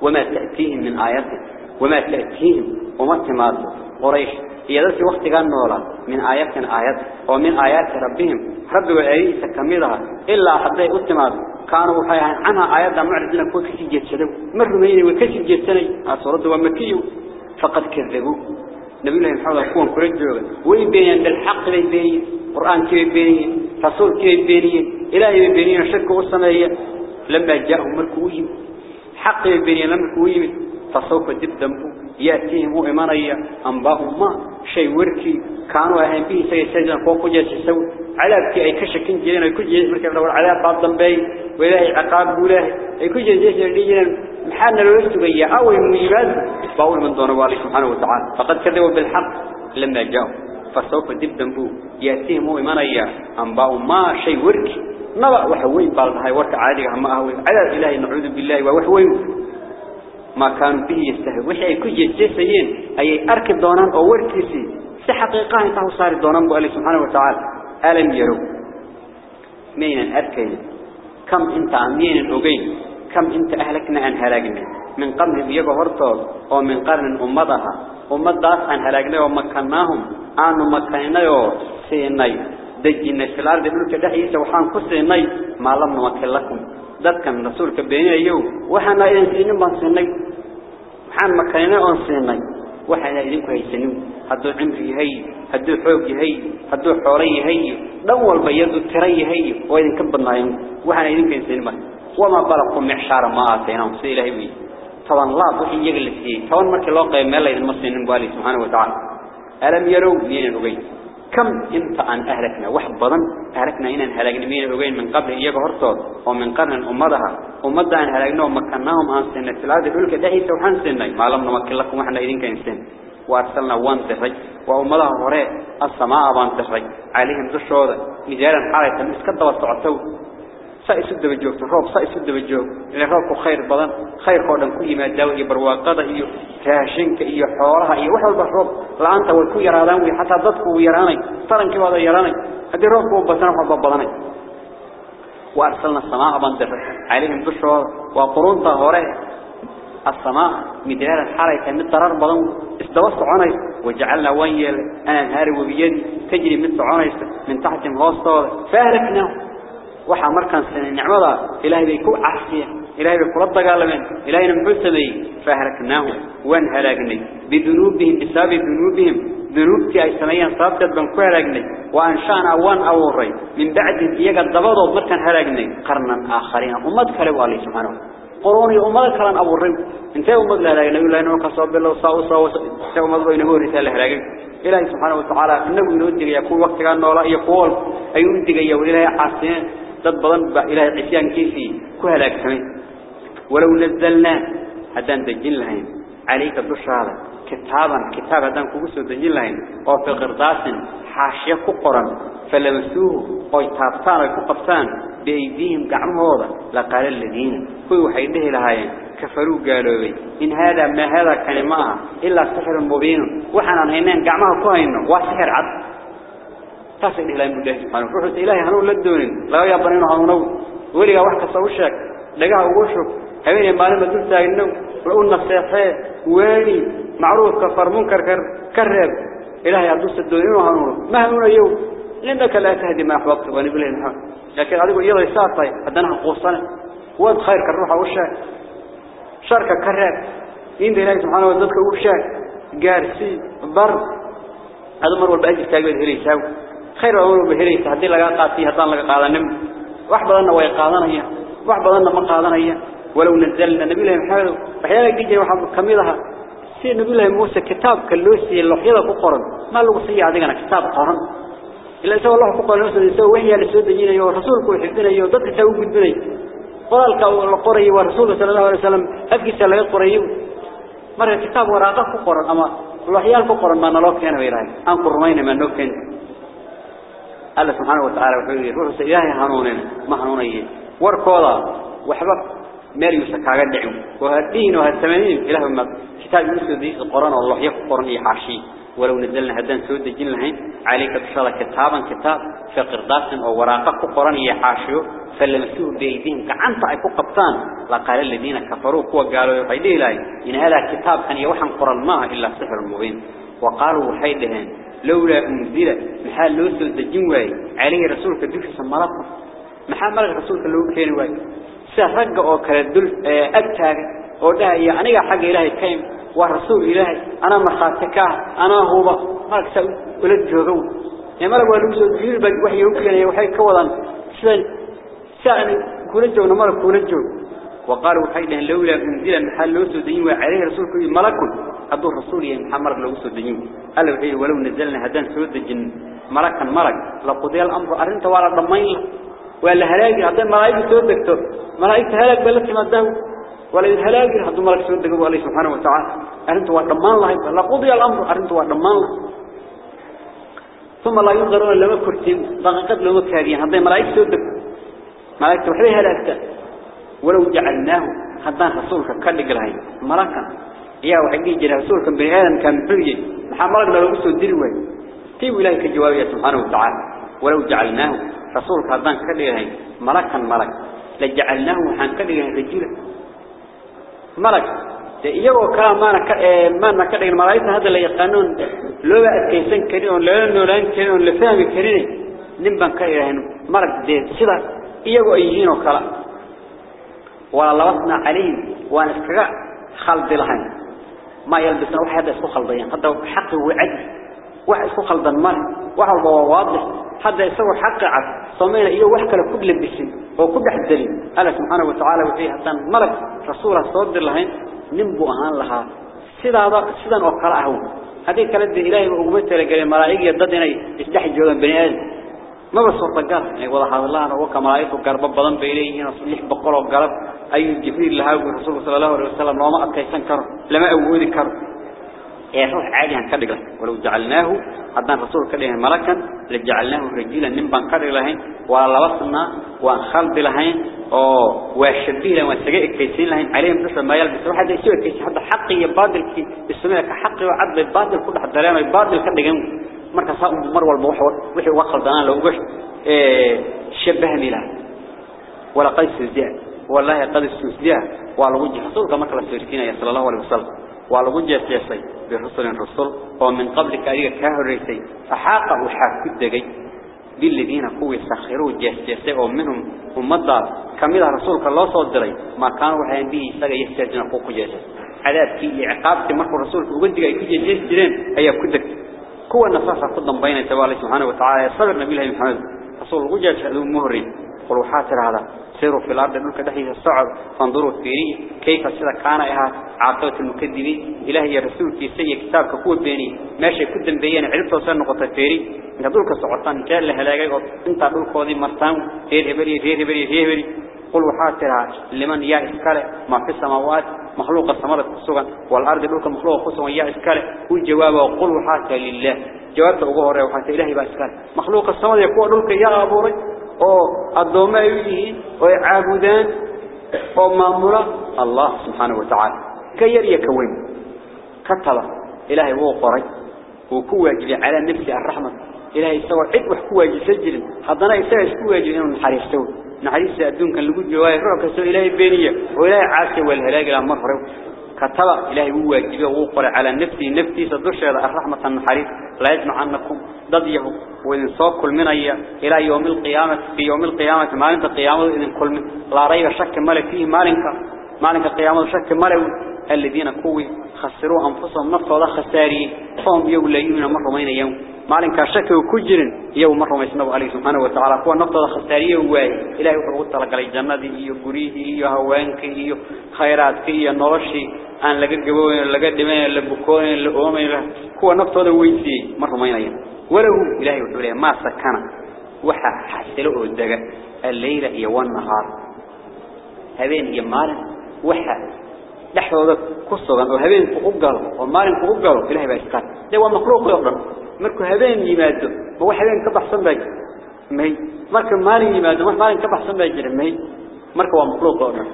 وما تأتيهم من آياته وما تأتيهم وما تماد قريش هي وقت كان نورا من آيات آيات ومن آيات ربهم. رب وعيه تكملها إلا حتى يتماد كانوا حيا عنها آيات معرضين كل كسي جيتشدوا مروا ميني وكسي جيتشني أصرد ومكيو فقد كذبوا. نبي الله محمد أخوان كرجوا ويبين بالحق ليبين قرآن كي يبين رسول كي يبين إلهي يبين شرك والسماية لما جاءهم ملكوهم حق يبين لما ملكوهم فسوف جدا يأتيهم إيمانيا أنباهم ما شيء وركي كانوا أهين به سيسجن فوق جالس يسوي عذابك أي كشكين جينا أي كل مركب لو العذاب بعض ضمبي وإلهي عقاب بوله أي كل جالس يجينا محنا لو يستوي أو المجيبات بقول من دون والي سبحانه وتعالى فقد كذبوا بالحق لما جاءوا فسوف دنبو يأتيهم إيمانيا أنباء ما شيء ورك نبأ وحوين بالله هاي ورك عادي هم أهوي على الإله نعوذ بالله وحوين ما كانوا به يستهل وحي كل يجسيين أي أركب دونان أو وركسي سحقيقة انتهوا صار دونان بأله سبحانه وتعالى ألم يروا مين أركين كم أنت عمين الأجين كم أنت أهلكنا أن هلاقنا من قبل بيجوا هرطول أو من قرن أمضها أمضات أن هلاقنا ومكناهم أنو مكننا سيناي دجينا في الأرض كده إيسا وحان كسيناي ما لم نمكن لكم dadkan rasuulka beenayow waxaana idin siinin baan siinay waxaan makaynay oon siinay waxaana idinku haysanin hadduu cimri yahay hadduu xoog yahay hadduu xoolo yahay dhan walba iyadu tira yahay oo idinka badnaayeen waxaana idinka haysanin ma wama balaqu mixshara ma aateenahum si ilaahay wi toban laab wixii iyaga la siiyey toban markii loo qayb meel laydinma siinin bu ali subxaana watacaala alam yarow miyaynan ogeyn كم انت ان أهلكنا؟ واحد بدن أهلكنا ان هلاكنا مين اوغين من قبل ايغا هرتود أو من قرن امدها امدا إن هلاكنا ومكناهم ان سنة. ثلاث دولك دحيت وحن سنة. ما لم نمكن لكم إحنا ايدين كانسن وأرسلنا وان تفج وامدها هره السماء بان تفج عليهم دشوده مجالا حالة اسك دبا سايس الدب الجوك الروب سايس الدب الجوك إنه يعني روكو خير بضان خير قودان كوي ما داوئي برواقضه إيه راشنك إيه حوالها إيه وحل بحروب لعانتا والكو يرادانوي حتى ضدكو ويراني طرن كوادا يراني. هذي روكو بطان وحبا بضاني وأرسلنا السماء بندر عليهم بشرور وقرون طهورة. السماء مدلالة حالي كان مدرار بضان استوصوا عني وجعلنا ويل أنا نهاري وبيدي تجري مدر عني من تحت مغاصة فهلكناه waxa markaan sanay nicmada ilaahay bay ku caafiya ilaahay bay kula dagaalameen ilaahayna muxuu sameeyay fahraknaahu wan halaagnay bidunubihim bisabi dunubihim dunubti ay sameeyaan sababteed ban ku halaagnay wa anshaana wan awray min bacdi iyaga dabadood markaan halaagnay qarnan aakhariina ummad kale waa Allah subhanahu qorooni ummad kale awray intee ummad la halaagay nabi ilaahay ka soo bilow saa soo soo ummad way nagu risaale halaagay ilaahay subhanahu wa ta'ala inagu inoo digaya ku waqtiga noola iyo kuwal ayuu digaya ilaahay caasiyeen dad badan ba ilaahay cisyaankiisii ku halaagsamay walaw nazzalna hadan dajin lahayn alayka dushaada kitaaban kitaab hadan kugu soo dajin lahayn oo fi qirdaasin xaashiya ku qoran falamasuuhu oo taabtaan ay ku qabtaan beeydiin gacmahooda la qaala alladina kuwi waxay dhihi lahaayeen kafaruu gaaloobay in hada ma hada sihir cad taasay ilaahay subhanahu wuxuu ilaahay hanuun la doonin laga yaabana inuu hanuunow weliga wax kasta u sheeg dhagaha ugu shub habeenay maalin ma dul taagno u naseexee waani macruufka far munkarka ka reeb ilaahay hadduu sadoonin inuu hanuuno ma hanuunayo innaka laa tahdi ma ahbabta wa nabiga muhammad laakiin adigu iyadoo saatay haddana quusana wad khayrka ruuxa u sheeg sharka ka reeb inta ilaahay subhanahu wa dadka u sheeg gaarsi bar hada mar walba ajir taageed helaysaa خير أول بهريس. هدي لقى قاتي هدان لقى قادنم واحد بدنا ويقادنيا واحد بدنا ما قادنيا ولو نزلنا نبي الله محمد. وحيانا جيجي واحد كميدها سي نبي الله موسى كتاب كاللوسي اللوحيضة قرن ما لو سيء عدينا كتاب قرن إلا سوى الله قرن نفسه يسوي وحيا لسود دينا يو رسولك ويحبنا يو ضد سوي قدني قرالك القري ورسول صلى الله عليه وسلم أبقي سلا القري. مرة كتاب وراقه قرن أما اللوحيال قرن ما نلوك كان ويراي. أنقر رمينا ما نوكين الله سبحانه وتعالى وحده روح إلهي هنونين ما هنونين وركولا وحبك ماريو سكاغا دعو وهدين وهالثمانين إله ما كتاب يوسف دي القرآن والله يقف القرآن يحاشي ولو نزلنا هدان سود الجن لهين عليك بشارة كتابا كتاب في قرداس أو وراقة قرآن يحاشيو فلمسوه بأيديهم كعنت أيكو قبطان. لقال الذين كفروا قوة قالوا يحيدي إلهي إن هذا كتاب كان يوحن قرآن ما إلا سحر مبين. وقالوا وحيدهن لولا أنزل محال لوسل الدجين واي. عليه رسولك دفع سمالكم محال ملك رسولك كين واي. سهرق أو كردل أبتاك أو ده يعني حق إلهي كيم. ورسول إلهي أنا مخاتك أنا هو. ملك سأل ولد جوغو يعني ملك ولوسل الدجين بقى وحي يمكن يوحي كوضا سأل سأل ملك كولد جوغ وقالوا حيدا لولا أنزل محل لوسل الدجين واي. عليه رسولك ملك هذا الرسول محمد لو سودنيو قال وحي ولو نزلنا هدان سود الجن ملكا ملك لقضي الأمر أرنت ولا ضمين ولا هلاقي هذا ملائكة سودكتو ملائكة هلاك بلت ما ده. ولا الهلاقي هذا ملك سودك الله سبحانه وتعالى. أرنت وضمان الله لقضي الأمر أرنت وضمان الله ثم لا ينظرون لما كرتين دقيقة لما كاريين هذا ملائكة سودك ملائكة وحبيها لأكتا ولو جعلناه. هذا رسولك كل قلهين ملكا يا وحقي جل رسولك بني آدم كان حرية محمد لو بسوا الدلوي تيب إلهك جوابية سبحانه وتعالى ولو جعلناه هذا كل قلهين ملكا ملك لجعلناه كل قلهين رجلا ملك hadda la yaqaanoon looba adkeysan karin oo la noolaan karin oo la fahmi karin nin ban ka yahayn marag deed sida iyagoo ay yihiin oo kala wala labasna calayhim waan iskaga khaldi lahayn ما يلبسنا وحي هذا يسقو خلضين هذا حق وعد. وحي يسقو خلضا مال وحي واضح. هذا يسوي حق عد صمينا إيه وحكا لكب لبسين وكب حد دليل. قال سبحانه وتعالى وفيه هذا ملك رسوله صدر لهين ننبو أهان لها. سيدا أقرأ أهون هذه كانت دي إلهي وقمت لك المرائق يددنا يستحي جوة بني آدم. ما بس وطقال يقول إيه الله أنا وكا مرائق وقرب بضن بإليه. نصليح بقرب وقرب. أي جبريل لها ورسوله صلى الله عليه وسلم وما أكيسان كر لما أود كر. يروح عادي عن كرجل ولو جعلناه أبان رسول كريه ملكا لجعلناه رجيلا نبا كرجل لهين ولا وصلنا وأنخلد لهين أو وشبيه لهم وسجئ كيسين لهين عليهم نصر ما يلبس. روح هذا يسوي كيس هذا حق يبادل كي السماء كحق وعدل يبادل كل حد رأي ما يبادل كذا جم مركز مر والبوحور وحي وقل دانا لو قش إيه، شبهني له. ولا قيس الزيان jii rasuulka marka la fiirsinaya sallallahu alayhi wasallam waa lagu jeesay bi rusulin rusul oo min qablika adiga ka horeysay faxaqa waxa ku dagay بالذين كوي سخروا جسجسة أو منهم ومضى كميدا رسولك الله صدري ما كانوا وحين به سجى يستجنا فوق جسد عذاب كي عقاب تمر رسولك. وقدك يكجي جسدين هي كدك. كوا النصاص قدام بين سبحانه وتعالى. صبر نبي الله محمد. رسول وجه شهدوا مهري قلوا حاتر هذا سيروا في الأرض نلك دحيه الصعب فانظروا فيه كيف السيدة كان إها عاقبة المكذبين. إلهي رسول في سي كتاب كقول بيني. ماشي كدن بيان عرفت وصار نقطة فيري إن دولك سعطان جال لهلاقي إنت دولك وذي مرتان هير هبري هير هبري هير هبري. قل وحاترها لمن يا إسكالة ما في السماوات. مخلوق السماوات السوغن والأرض دولك مخلوق خصوصا يا إسكالة والجواب وقل وحاتر لله. جوابت أقوه وحاتر إلهي بأسكالة مخلوق السماوات يقول دولك يا أبوري oo adooma ay yihiin oo caabudaan oo maamula Allah subhanahu wa ta'ala ka yar iyo ka weyn ka tala ilaahay wuu qoray uu ku waajibay ala nafsi arrahmat ilaahay sawa cid wax ku waajibsan jirin hadana isaga isku waajibay inuu naxariisto naxariista adduunkan lagu jawaayo ruux kasto ilaahay beeniya oo ilaahay caasi wal halaag ila mar hore كتب إلهي هو واجبه وقر على نفسي نفسي صدرش الرحمة النحريف لا يجمع عنكم ضديه وإن صاب كل من أي إلى يوم القيامة في يوم القيامة ما أنت قيامة إذن كل من. لا ريب شك ملك فيه مالك مالك القيامة شك ملك. الذين كوي خسروا أنفسهم نفسه ولا خساري فهم يوليون مرة مين يوم مالك شك وكجر يوم مرة ما يسمى عليه سبحانه وتعالى. هو نفسه ولا خساري وواي. إلهي وحبوت لك على الجنة إيو قريه إيو هوانك إيو خيراتك إيو نرشي. aan laga gaboon laga dhimayn la bukoon la oomayn kuwa naftooda weysiyay mar rumaynayaan walaw ilaahay wuxuu leeyahay ma sakana waxa xasilo oo daga al-layla iyo wan-nahar لحظة كسرة أو هبين فوقجر أو مارن فوقجر في لهيب إشكال ده ومقروق يقرأ مركو هبين يمد هو هبين كبح صنبج مهي مرك مارن يمد ما مارن كبح صنبج مهي مرك ومقروق يقرأ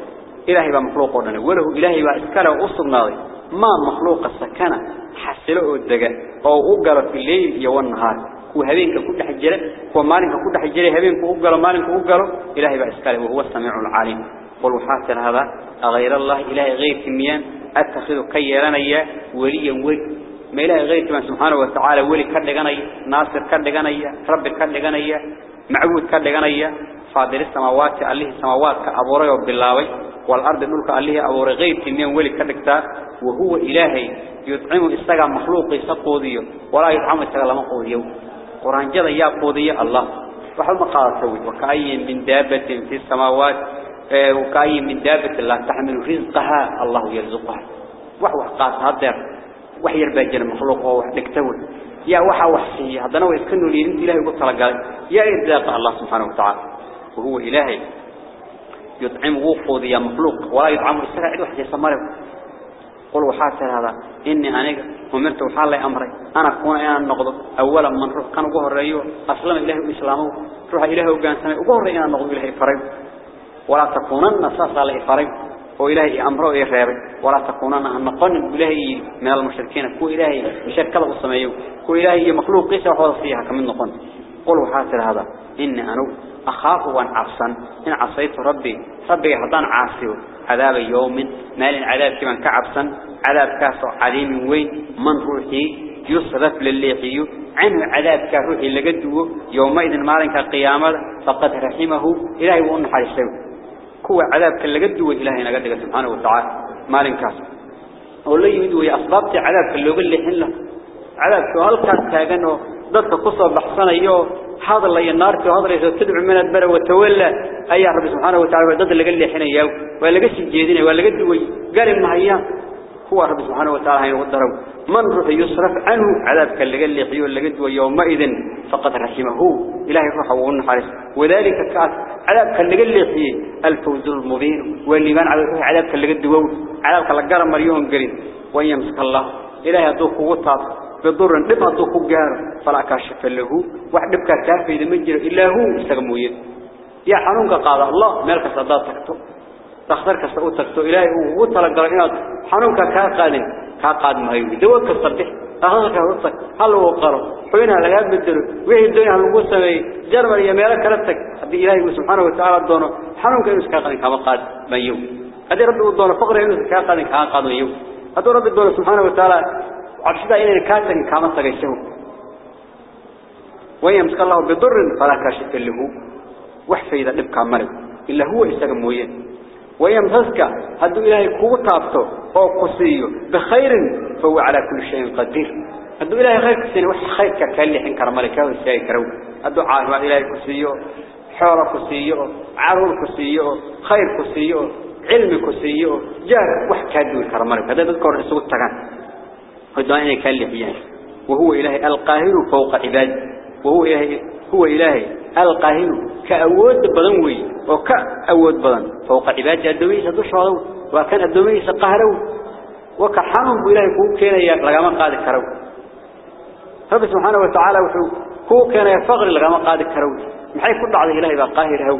إلهيب مقروق يقرأ وله إلهيب إشكال وأصل ناضي ما مخلوق السكنة حسلوا الدجا أو أوجر في الليل يوم النهار وهبين كقول حجرا ومارن كقول حجرا هبين فوقجر مارن فوقجر إلهيب إشكال وهو السميع العليم قل وحاسر هذا أغير الله إلهي غير كميان أتخذ كيرانا إياه وليا ولي. ما إلهي غير كمان سبحانه وتعالى ولي كردغاني ناصر كردغاني رب كردغاني معبود كردغاني فاضل السماوات الله السماوات كأبوري وبالله والأرض نلك عليه أو رغيب كمين ولي كدكتا وهو إلهي يطعم استقى مخلوق يسقوديه ولا يطعم استقى لما قوديه قرآن جدا يا قوديه الله. وحل مقال سوي وكأي من دابة في السماوات وكأي من دابة لا تحمل رزقها الله يرزقها وحو قاس هذا وحي الباجر المخلوق هو دكتور يا وحا وحسي هذا نوع يسكنوا لي انت إلهي قلت لك يا إرزاق الله سبحانه وتعالى وهو إلهي يطعم وقود يا مخلوق ولا يطعم السرع واحد يسمره قل وحاتر هذا إني أنا أمرت وحال أمري أنا أكون أنا النقض أولا من روح كان أقوه الرئيو أسلم إله إسلامه روح إله وقان سمي أقوه الرئيو أنا النقض إله فريب ولا تكونن ساسا لإفريب وإلهي أمره إفريب ولا تكونن أن نقن إلهي من المشركين. كو إلهي مشركة السمايو كو إلهي مخلوق قيسة وحوض فيها كمن نقن قل وحاتر هذا. إني أنا أخاف وأن عصا إن عصيت ربي. ربي حضان عاصيه عذاب يوم. مال عذاب كمان كعبسا عذاب كاسو عظيم وين. من روحي يصرف لليحي عنه عذاب كروحي لقدوه يومئذ مالك القيامة فقد رحمه. إلهي وأن حريصه كو عذاب كاللقدوه إلهي نقدق سبحانه وتعالى. مالك كاسو والله يمدوه أسبابتي عذاب كاللقل اللي حله عذاب شو هالكاس تاقنه. ضدك قصة بحصنا إيوه هذا اللي النار في هذا اللي تدعو من البر وتولى. أي رب سبحانه وتعالى ضد اللي لي حين ياو ولا قش الجيدين ولا قد وي قال ما هي هو رب سبحانه وتعالى وضرب من روح يصرف عنه عذابك اللي قال لي اللي قد ويومئذ فقد رحمه. إلهي روح وون حارس وذلك كاس عذابك اللي قال لي الفوز المبين واللي من عذابك اللي قد وو. عذابك اللي قرم مريون قرين ويمسك الله. إلهي أدوك وطاط بضر دب هدو ku gaaro fala kaashifa lahu wax dibka kaafayda ma jiro ilaa hu isaga mooyee ya xanuunka تخدر كسته أو تكتو إلهي أو أو تلقل اناد حنوكا كاقانين كاقان مهيو دوا كسته أخذك اوصك هل أو قرر؟ حوينا لقاب مدلو ويهي الدنيا المقصم جرب لي ميلا كرتك. حدي إلهي سبحانه وتعالى الدونه حنوكا انس كاقانين كاقان مهيو هذي ربي الدونه فقر انس كاقانين كاقان مهيو هذو ربي الدونه سبحانه وتعالى عرشدا اني كاقان كامسك الشهو. ويمسك الله بضر فلا كاشف له. وحفي اذا نبقى مرض. إلا هو يستغم ويهي ويمسك هدو إلهي كو تابته أو قصيه بخير فهو على كل شيء قدير. هدو إلهي خير كسين وح خير كالي حين كرمالك وإسياء كرو. هدو عارف إلهي كسيه حورة كسيه عرور كسيه خير كسيه علم كسيه جار وح كادو كرمالك هذا تذكر رسول التغان هدوان يكلفيان وهو إلهي القاهر فوق عباده وهو إلهي هو إلهي. القاهر كأود بدنوي وكأود بدن فوق عباده الدومي سدوشوا وكان الدومي سقهروا وكحنهم إلهي كو كان لغما قاد كرو. رب سبحانه وتعالى وحو كو كان يفغر لغما قاد كرو. محي كل بعض إلهي بقاهر هو.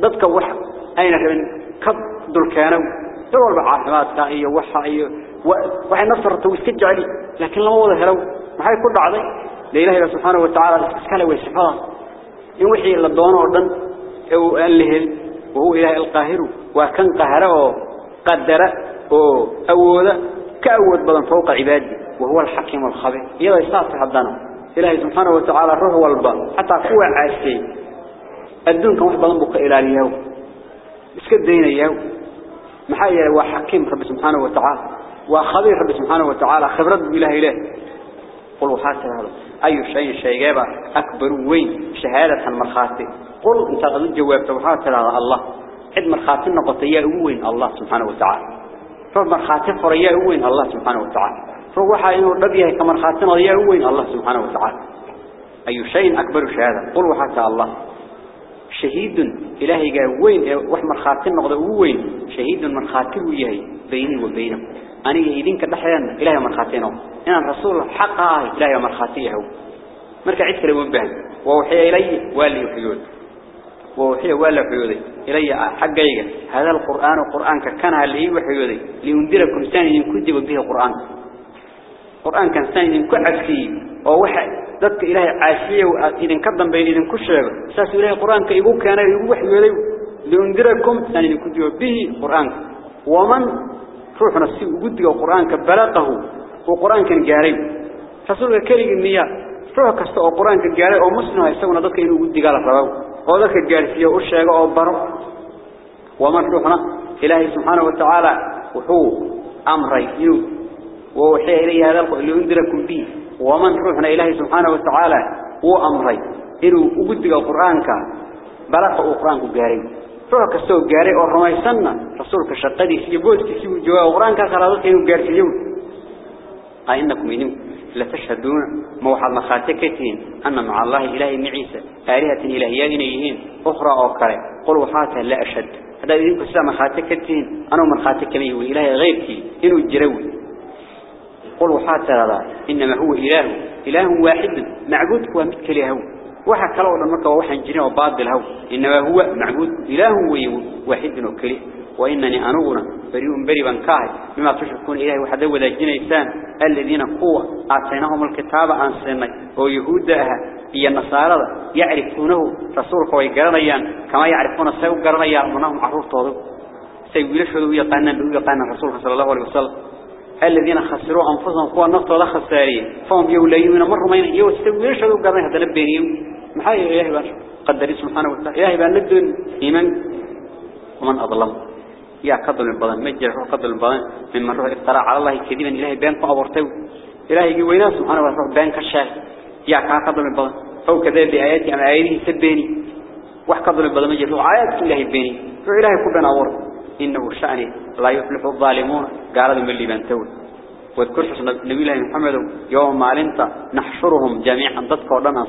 ضدك وح أين من كب دول كانوا دول بعاثمات كائية وحا إيه waxay nasarto iska jeceli laakiin lama wada helo maxay ku doono oo dhan oo aan la hel oo ilaahay alqaahiru waa kan qahara oo qadara oo awooda ka awood badan fawqa ibadi وهو الحكيم الخبير. يلا يستعطي حدنا إلهي سبحانه وتعالى روح والبا حتى قوة عاسي الدون كم واحد بلنبك إلى اليوم. إسكت دين اليوم. محايا وحكيم رب سبحانه وتعالى. وخبير رب سبحانه وتعالى. خبرت بإله إله. قل وحاسر هذا. أي شيء شيء جابه أكبر وين شهادة مرخاتي. قل انت قد جوابت وحاسر هذا الله. عد مرخاتي نقطية وين الله سبحانه وتعالى. فمرخاتي فريا وين الله سبحانه وتعالى. فوحا إنه ربيه كمرخاتي نضيا وين الله سبحانه وتعالى. أي شيء أكبر شهادة. قل وحاسر الله. شهيد إلهي قال وين؟ وحمر خاتم نقضى وين؟ شهيد خاتم وياي. بيني أنا يدين كدحيان إلهي من خاتينه إن الرسول حقه إلهي من خاتيه مركع عيد كلام وبهن. ووحي إلي والي وحيود. ووحي والي وحيودي. إلي حقيقة. هذا القرآن وقرآن كان اللي وحيودي. لينذركم ثاني كتب به القرآن. القرآن كان ثاني كعسكي ووحي ilaahay caasiye idin ka dambeeyay idin ku sheego saas ilaahay quraanka igu keenay igu waxyeelay liundirakum an idinku diyo bihi quraanka waman quraanka balaqahu oo quraankan gaaray rasuulka kaliya miya ruux kasta oo quraanka gaaray oo muslim ah isaguna dadka inuu ugu diga la rabo oo dadka gaarsiiyo oo sheego oo baro waman ruuxna ilaahay subhanahu wa ta'ala wuxuu amray inuu ووحي إليه هذا لينذركم به ومن روحنا إلهي سبحانه وتعالى وأمري إنه أقدق القرآن كان بلق القرآن قاري روح كستو قاري ورمي سنة رسولك الشقدي سيبوت كسيو جواء القرآن كان خلاصك إنه قاري سيوت أئنكم إنه لتشهدون موحد مخاتكتين أن مع الله إلهي معيسى آلهة إلهيين إيهين أخرى أوكرة قلوا حاتا لا أشد هذا إذن كسا مخاتكتين أنا من خاتك ميهو إلهي غيرك إنه الجروي قل وحات هذا إنما هو إله. إله واحد. معبود ومثل له dhan marka waxaan jirin oo baadil haw inama huwa ma'bud ilahu wahid وكلي وإنني أنغنا بريء بري بن كاهي بما تشركون إلهي وحدا وداجنيسان الذين قوة آتيناهم الكتاب عن سنة ويهودها هي النصارى يعرفونه رسولك ويقرنيان كما يعرفون السيو قرنيان منهم عروف طوضو سيقول شهدوا يقانا يقانا رسولك صلى الله عليه وسلم الذين خسروا أنفسهم قوة النفط ولا خسارين فهم يوليون يوسيقول شهدوا قرنيان هذا نبينيهم محايا إلهي بان قدري سبحانه وتعالى. إلهي بان نبدون إيمان. ومن أظلم يا قدر البضان. مجر قدر البضان. ممن روح افتراء على الله كذبا. إلهي بينكم أبورتو إلهي ويناس سبحانه وتعالى بينك الشاهد يا قدر البضان. أو كذا بآياتي أما آياته سبيني. وح قدر البضان. مجر آيات إلهي بيني. فإلهي كبنا أبور. إنه شأني. لا يفلح الظالمون. قال من اللي بنتول واذكر حسن نبي الله محمد. يوم ما لنت نحشرهم جميعا. ضدك ودنا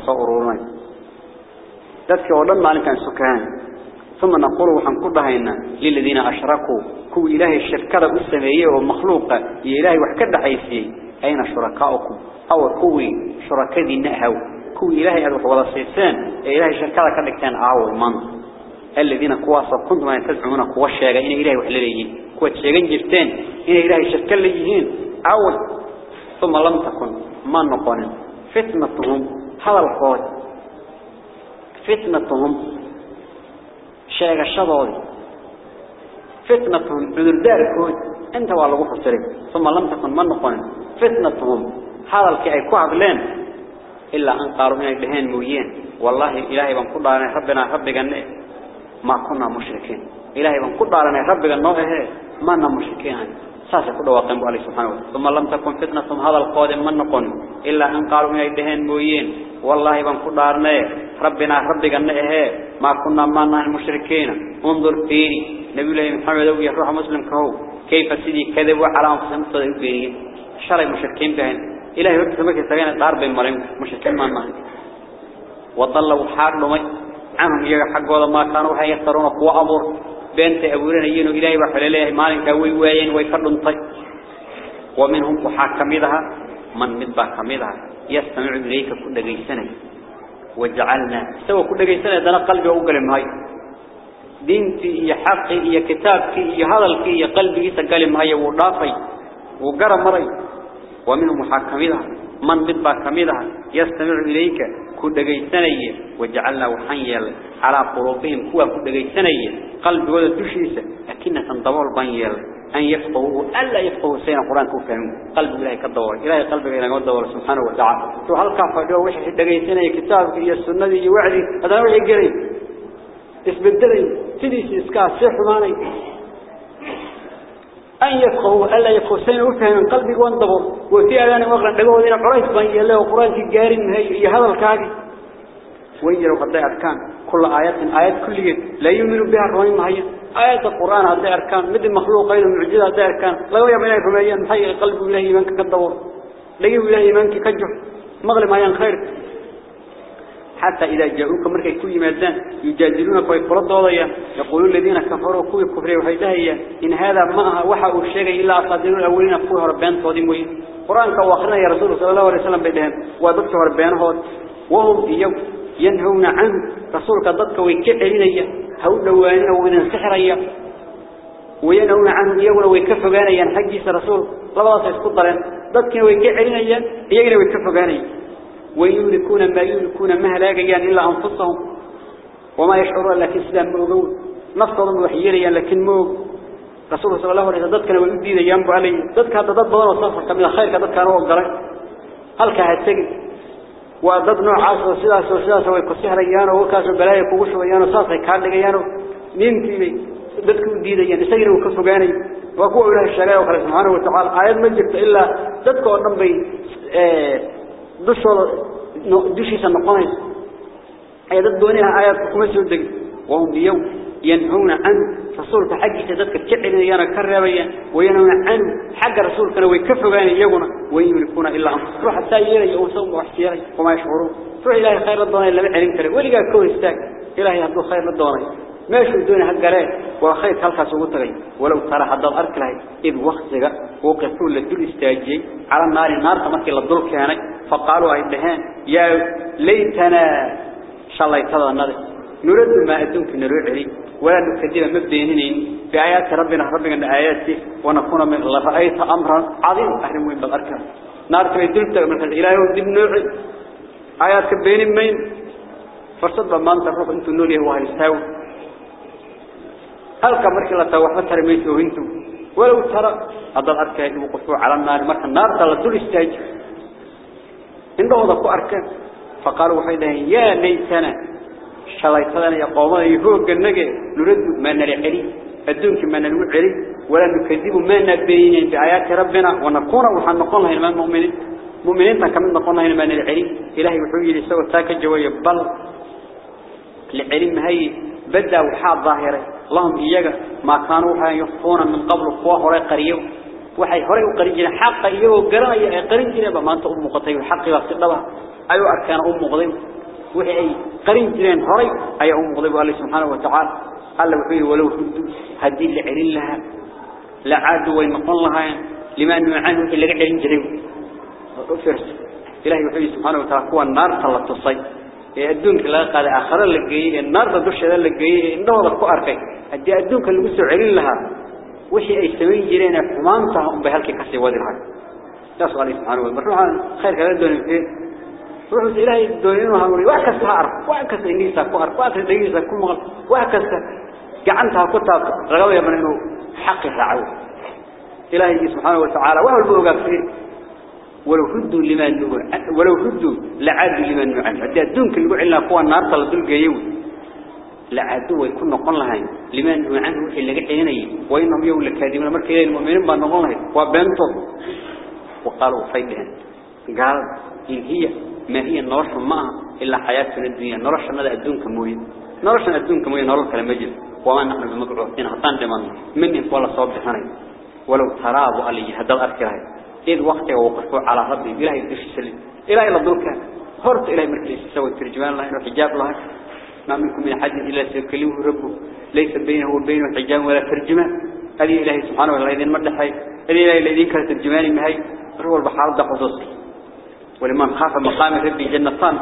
صورون ضدك ودنا لنك سكان ثم نقول وحن كلها للذين أشركوا كو إله الشركة السمية ومخلوقة إلهي وحكد حيثي أين شركاؤكم أو كوي شركاء ذي النأهو كو إلهي أدوح ولا سيسان إلهي الشركة كان أعوى من الذين قواصا كنتم يتزعمون قوى الشيغة إن إلهي وحلليين قوى الشيغين جفتين إن إلهي الشركة ليهين أول ثم لم تكن ما نقون فتنتهم هذا القول فتنتهم شيغ الشضوري فتنتهم عذردار كود انت والله فسرين ثم لم تكن من نقون فتنتهم هذا الكي كعب لين إلا أن قالوا من الدهين مويين والله إلهي بن قد دارنا ربنا ربنا ما كنا مشركين إلهي بن قد دارنا ربنا نوعه ما كنا مشركين ساسا كل واقعين عليه سبحانه وتعالى. ثم لم تكن فتنتهم هذا القادم من نقون إلا أن قالوا من الدهين مويين والله بن قد دارنا ربنا ربنا نوعه ما كنا ما المشركين انظر فيني نبي الله محمد أبو روح مسلم كهو. كيف سيدي كذبوا على أنفسهم؟ تذبينين شرع مشركين بهن. إلهي وقت سمك يستغينا ضرب مريم مشركين ما نهي وضلوا حار لمي عنهم يجا حق وضا ما كانوا حي يختارون قوة أمور. بنت أبورين يينوا إلهي وحل إلهي مالك وي وين ويفرن طي. ومنهم وحاكميدها من مدبا كميدها. يستمع إليك كل جيسنة وجعلنا سوى كل جيسنة دنا قلبي أقل مهي دينتي يا حقي يا كتابك يا هذا الكي قلبي يسقل مهي وضافي وقرى مري ومنهم محاكمينها من بدبا كميدها. يستمع إليك. كدغيسنيه وجعلنا وحنيل على قلوبهم كوا كدغيسنيه قلب ولا دشيسه لكن تنضبول بانيل أن يفقهوا ألا يفقهوا سينا القرآن كفهم قلب إلهي كالدور إلهي قلب إلهي كالدور سبحانه وتعالى تو جو وحي دغيسنيه كتابك يا السنة دي وعدي هذا وحي قريب اسبدلي سيدي اسكا سيحماني أن يفقهوا ألا يفقهوا سين وفهم قلبي وانضبوا وفي أذان وقرن دقوا ذين قريش بني الله وقرآن في هي هذا الكاقي ويجروا قد أركان. كل آيات آيات كل لا يؤمنوا بها الرواية مهيا آيات القرآن هذا أركان. مثل مخلوق غير معجزة هذا أركان. لا يا بني فميان محي قلب إله إيمانك كالدور لا إله إيمانك كجح مغلب هيان خير حتى إذا جاءوك مركي كل مادان يجادلونك ويقرضوا ضيا يقولون الذين كفروا كوي كفري وهيدهيا إن هذا ما وحا الشيء إلا أصادرون الأولين كوي ربان صادم وين قرآن كواخرنا يا رسول صلى الله عليه وسلم بيدهم وضبط ربانه وهم ينهون عنه رسولك ضدك ويكعلين هؤلاء دوانين وإذن سحريا وينهون عنه يقول ويكفقانيا حقيس رسول سيسكت لهم ضدك ويكعلين يقول ويكفقانيا ويملكون ما يملكون ما هلاقيان إلا أنفسهم وما يشعرون لكن سلام موجود نفسهم وحيريا لكن موج رسول صلى الله عليه وسلم كان ويدي ينبو عليه. ضدك هذا ضد بدر وصفر. كمن الخير كضد كانوا وقرأ هل كهتجي وضد نوع عاصر وسلاس وسلاس ويكسيه ريانه وكاس البلايا كوش ويانه صاصي كان نمتي بي ضدك ودي ذيان سير وكفقاني وقوع له الشرائع وخلق سبحانه وتعالى. آيات ما جبت إلا ضدك ونم دشيسة مقاين أي ذات دونها آيات كما سيدك وهم اليوم ينهون عن رسول حق حزتك كعين يانا كرابيا وينهون عن حق رسولك ويكفوا بان يجونا ويملكونا إلا عنه روح السائرة يوصوم وحسيرة وما يشعرون. روح إلهي خير للدوني اللي معلن كريم. وليقى كون استاك. إلهي هدو خير للدوني ما يشدون حق رأي وخير تلقى سبوتغي ولو ترى حد الأرك لهي. إذ وقت وقفوا للدول استاجي. على النار. النار تمكي للدول كانت. فقالوا أيدهان يا ليتنا يتضى النار. نرد ما أدونك نروع عليه ولا نكذب مبدينين بآيات ربنا ربنا آياته ونكون من الله. رأيت أمرا عظيم أهل من بالأركان نار تبدلت من الإله ودب نوع آيات بين مين؟ فرصد ما أنت روح أنتم نوري هو هيستاو هل كمرك لا توحى ترى ميت وأنتم ولو ترى هذا الأركان يوقفوا على النار. مرك النار إنه ذاك أركان فقالوا حيدا يا ليتنا. شليتنا يا قوم يفوق النجى نرد ما نرعلي الدنك ما نلوعلي. ولا نكذب ما نبين بآيات ربنا. ونكون وحن نقول لهم المؤمنين مؤمنين. كمان نقول لهم ما نرعلي إلهي وحوي سوى تاك الجوية بل. العلم هي بدأ وحاد ظاهرة. اللهم إياك ما كانوا وحا يخفون من قبل قواه ولا قريو وحي هري وقريجنا حق إياه وقرأي قريجنا بما أنت أم قطعي الحق وقصدها أيو أركان أم قضيب وحي أي قريجنا هري أي أم قضيب الله سبحانه وتعالى قال وحي ولو هدوا هدي اللي علين لها لا عادوا ويمقون لها لما أنه عنه إلا قعلين جريو. فرس إلهي وحي سبحانه وتعالى هو النار طلت الصيد. adduunka laga qaaday aakhira la geeyay naarta dusheeda la geeyay indhahooda ku arkay hadii adduunka lagu soo celin lahaa وحي أي سمين جرينا فمامتهم بهلك كسي وادي العقل لا سؤالي سبحانه وتعالى روحا خير كذا الدنيا فيه روحا إلهي الدنيا وحاولي وعكس أعرف وعكس إنيسا كوأرف وعكس دنيسا كومغل وعكس قعنتها كتاب رغوية من أنه حق الرعو إلهي سبحانه وتعالى. وهو البلغة فيه ولو فدوا لمن ولو هدوا لعادوا لمن نعلم هذا الدنك اللي قلنا قوى النار طلق الجيوي الجيو لعادوا ويكون نقول لما نوع عنه اللي قحيني وإنهم يوم لكاذبين مركز المؤمنين بأنهم لها وبنتهم وقالوا فيدهن قال إن هي ما هي نرش معها إلا حياتنا الدنيا. نرش ماذا الدنك موي نرش الدنك موي نرش كلام جل وما نحن بمقعوثين هطان دمان منهم ولا صوب بحنين ولو ترابوا علي هذا الأركراي إذ وقت وقفوا على ربي. إلهي يدش سلم إلهي لضلك هرت إلهي مركز. سوى الترجمان الله وحجاب الله ما منكم من حد إلا سيكلمه ربه. ليس بينه وبينه حجاب ولا ترجمان هذه إلهي سبحانه وتعالى إذن مرد حي هذه إلهي الذين كانت ترجمان مهي روى البحر ده خصوصي ولمن خاف مقام ربي جنتان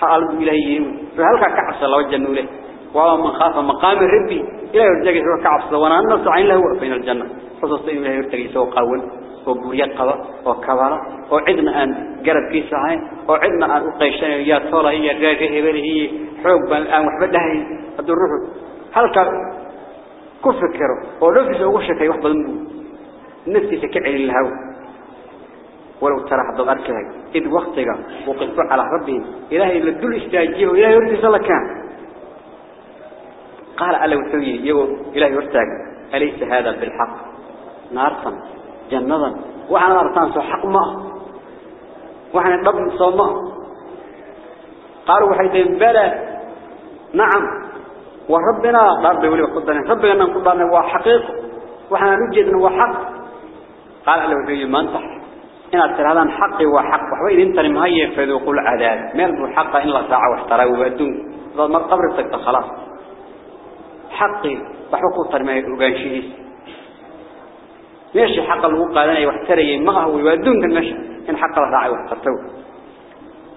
حال إلهي فهل كعبس الله وجنه له ومن خاف مقام ربي. إلهي يرتقي سوى كعبس وأنا النص عين له بين الجنة. خصوصي إلهي يرتقي سوى قاول وبوريات قبا وكبارة وعدنا أن قرب كيس عين وعدنا أن أقيشان يا طولة هي الراجة هبل هي حب الآن وحبدها هي هذا الروح. هل كان كفكره ولفز وشك يحضر نفسي سكعي للهو ولو ترى حد الأركه إذ وقتك وقفوا على ربهم إلهي للدول استاجيه وإلهي يرتي كان قال ألا وثوي يو إلهي يرتاق أليس هذا بالحق؟ نارا جنة. وحنا أرتان سو حق ما. وحنا رب سو ما. قالوا وحيدين بلى نعم. وربنا رب ولي وقدنا ربنا نقدنا هو حقيقة وحنا نجد هو حق. قال له في انت إن أرتل هذا حق وحق وحوين أنت المهيئ فذوقوا العذاب ما يلبوا حق إن الله ساعة واحتروا وبدون. ذا ما قبر تكت خلاص. حقي. وحقوق ترمي وقانشيس ماشي حق لو قادنا واحتري ما هو يودون المشي إن حق الله راعي واحترتوه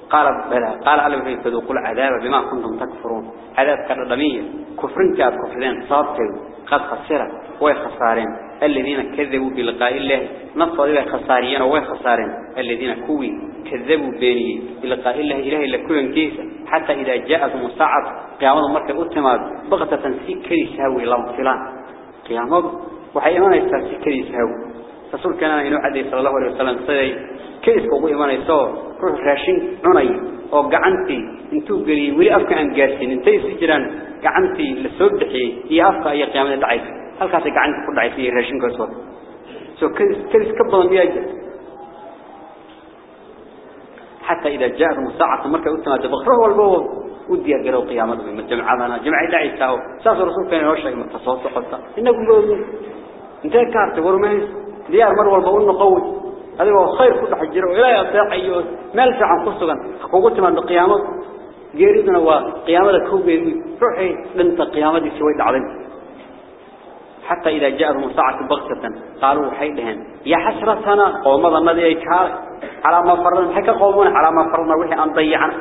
قال بلى. قال ألم في فذوقوا العذاب بما كنتم تكفرون. عذاب كالردمية كفرين كاب كفرين. صابتوا قد خسرت ويخسارين الذين كذبوا بلقاء الله. نصر إلى خساريين ويخسارين الذين كوي. كذبوا بيني بلقاء الله. إله إلا كل كيسة حتى إذا جاءتهم الساعة قيامة مركة أتماد. بغتة سكري ساوي لهم فلان. قيامة waxay imanaysaa si kaliis haw rasuulkana inuu caday sallallahu alayhi wasallam siday kaliiska ugu imanayso ruux raashin cunay oo gacantii intuu galiyay wali afka aan gaarsin intay si jiraan gacantii la soo bixiyay iyo afka ay qiyaamada dhacaysa halkaas ay gacanta ku dhacaysay raashinka soo soo kaliis kaliis ka badan miyaa حتى إذا جاءهم الساعة مركة أتماد بغره والبوض ودي أقرأوا قيامة من جمعنا جمع داعي ساو ساس الرسول كان يوشك من التصوص حتى إنكم بقولون انت كارت ورميس ديار مر والبقول قوي. هذا هو خير كل حجر ولا يطيع أيوه ما لسه عن قصة حقوقت من القيامة جيريدنا وقيامة كوبي روحي لنت قيامة سوي دعلم حتى إذا جاءهم ساعة بغتة قالوا حيدهن يا حسرتنا قوم ظننا كار على ما فرنا حكى قومنا على ما فرنا وحي أن ضيعنا.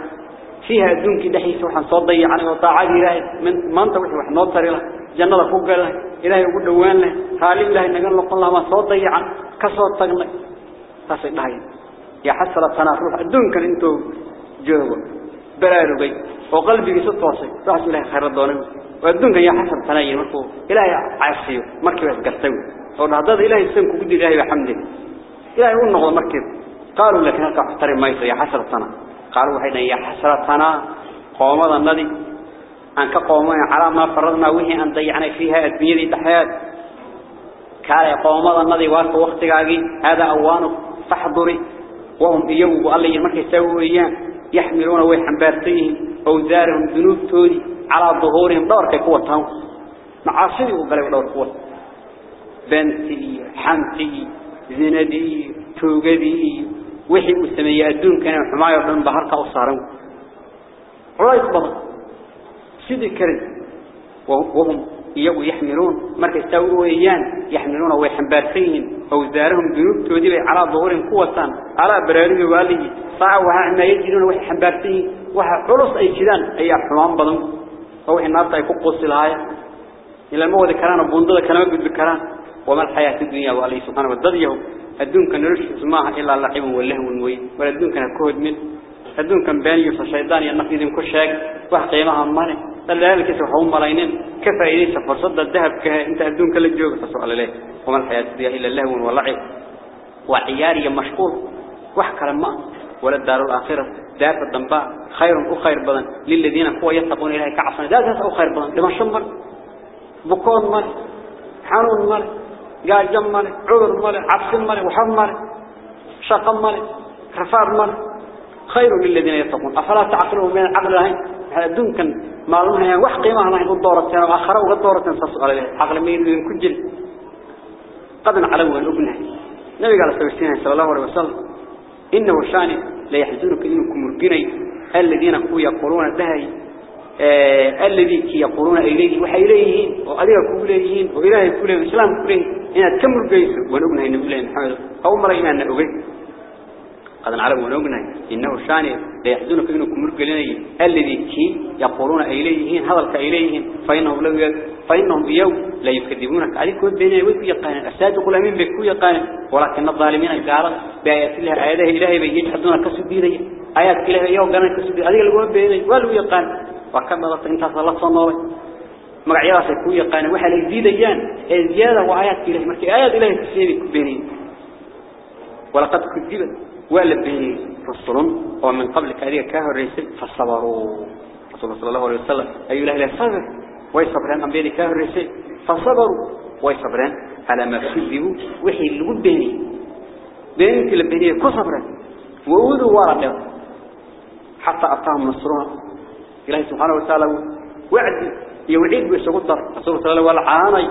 فيها دونك دحيس وحن صوت ضيعنا. وطاعة إلهي. من أنت وحي له جنة فوق له إلهي يقول دوان له خالي إلهي نقول له الله ما صوت ضيعنا كصوت تغنى تصل هاي يا حسرتنا روح دونك أنتو جوا براربي وقلبي صوت واصل راح إلهي خير الدونين وأدونك يا حسن تنايا مركو إلهي عافيه مركب أو هذا إلهي سنك قد إلهي بحمده إلهي يقول نغض مركب قالوا لك هلك احترم ميسا يا حسرتنا قالوا حين يا حسرتنا قومنا الندي أنك قومنا على ما فرضنا وهي أن ضيعنا فيها الدنيا دي تحيات كان قومنا الندي وقت وقت هذا أوانه فاحضري وهم إيوه قال لي المركب يسوي إياه يحملون ويحنبارتين أوزارهم ذنوب تودي على ظهورهم دور كقوتهم معاصي وقالوا دور قوة بنتي حنتي زندي توجدي وحي السمية الدون كانوا حماية من بحر كأصارهم رأيت بضل سيد كرد وهم يو يحملون مركز سووا إيان يحملون ويحنبارتين أوزارهم ذنوب تودي على ظهورهم قوة على برارين والي صاع وها ما يجدون وها حرص أي كذان أي حمام بضم أو إن نارت يكون قص الآية إلى الموت كران وبندل كلام قد بكران وما الحياة الدنيا والله سبحانه وتعالى الدون كان نرش اسمها إلا لعب واللهو والموي ولا الدون كان كود من الدون كان باني فالشيطان ينفذ من كل شيء. وحقيمها ماني. ذلك سبحانه ملايين. كفى إليس فرصد الذهب كه؟ أنت الدون كل الجوج فسؤال له وما الحياة الدنيا إلا اللهو واللعب. وعياري مشكور. وحكى لما ولا الدار الآخرة. دار الضنباء خير وخير بدن. للذين هو يتقون إلهي كعصنا ذات أو خير بدن. لما شمر بكون مال حنون مال قال جم مال عذر مال عبس مال وحب مال شق مال رفاد مال خير للذين يتقون. أفلا تعقلون من العقل هاي؟ دون كان مالهم هي وح قيمة هاي الدورة. وآخرة وغدورة سنة على عقل مين من كجل قد علوا الأبنه نبي قال صلى الله عليه وسلم إنه شاني لا يحزنك إنكم مرقني الذين يقولون دهي آه الذي كي يقولون إليه وحي إليهين وأليه كوليهين وإلهي كوليه وإسلام كوليه إن تكمل بيسه ونقنها إن الله محمد. أو مرينا أن نقول قد نعلم ونقنها إنه شاني لا يحزنك إنكم مرقني الذي كي يقولون إليهين هذا إليهين فإنهم لو فإنهم يوم لا يكذبونك. عليك بين ويكو يقان الصادق الأمين بكو يقان ولكن الظالمين قالوا بآيات الله آياته إلهي بيجحدون كسبيري آيات إلهي يوم قالوا كسبيري هذه الأمم بيني ولو يقان وكان ضغط انت صلى صنوي مقعياس كو يقان ziyada waa ayat ilaahay markii ayat ilaahay tsiibi ku beenin walaqad kudiba ولا بين رسول أو من قبل كاريا كاه الرسول فصبروا. صلى الله عليه وسلم أي له الصبر. ويصبرن أم بين كاه الرسول فصبروا. ويصبرن على ما فيه وحي اللي بيني بين كل بيني كصبر وود ورده حتى أقام نصرها. إلهي سبحانه وتعالى وعد. يوعد بسقطر رسول صلى الله عليه وسلم والعاني.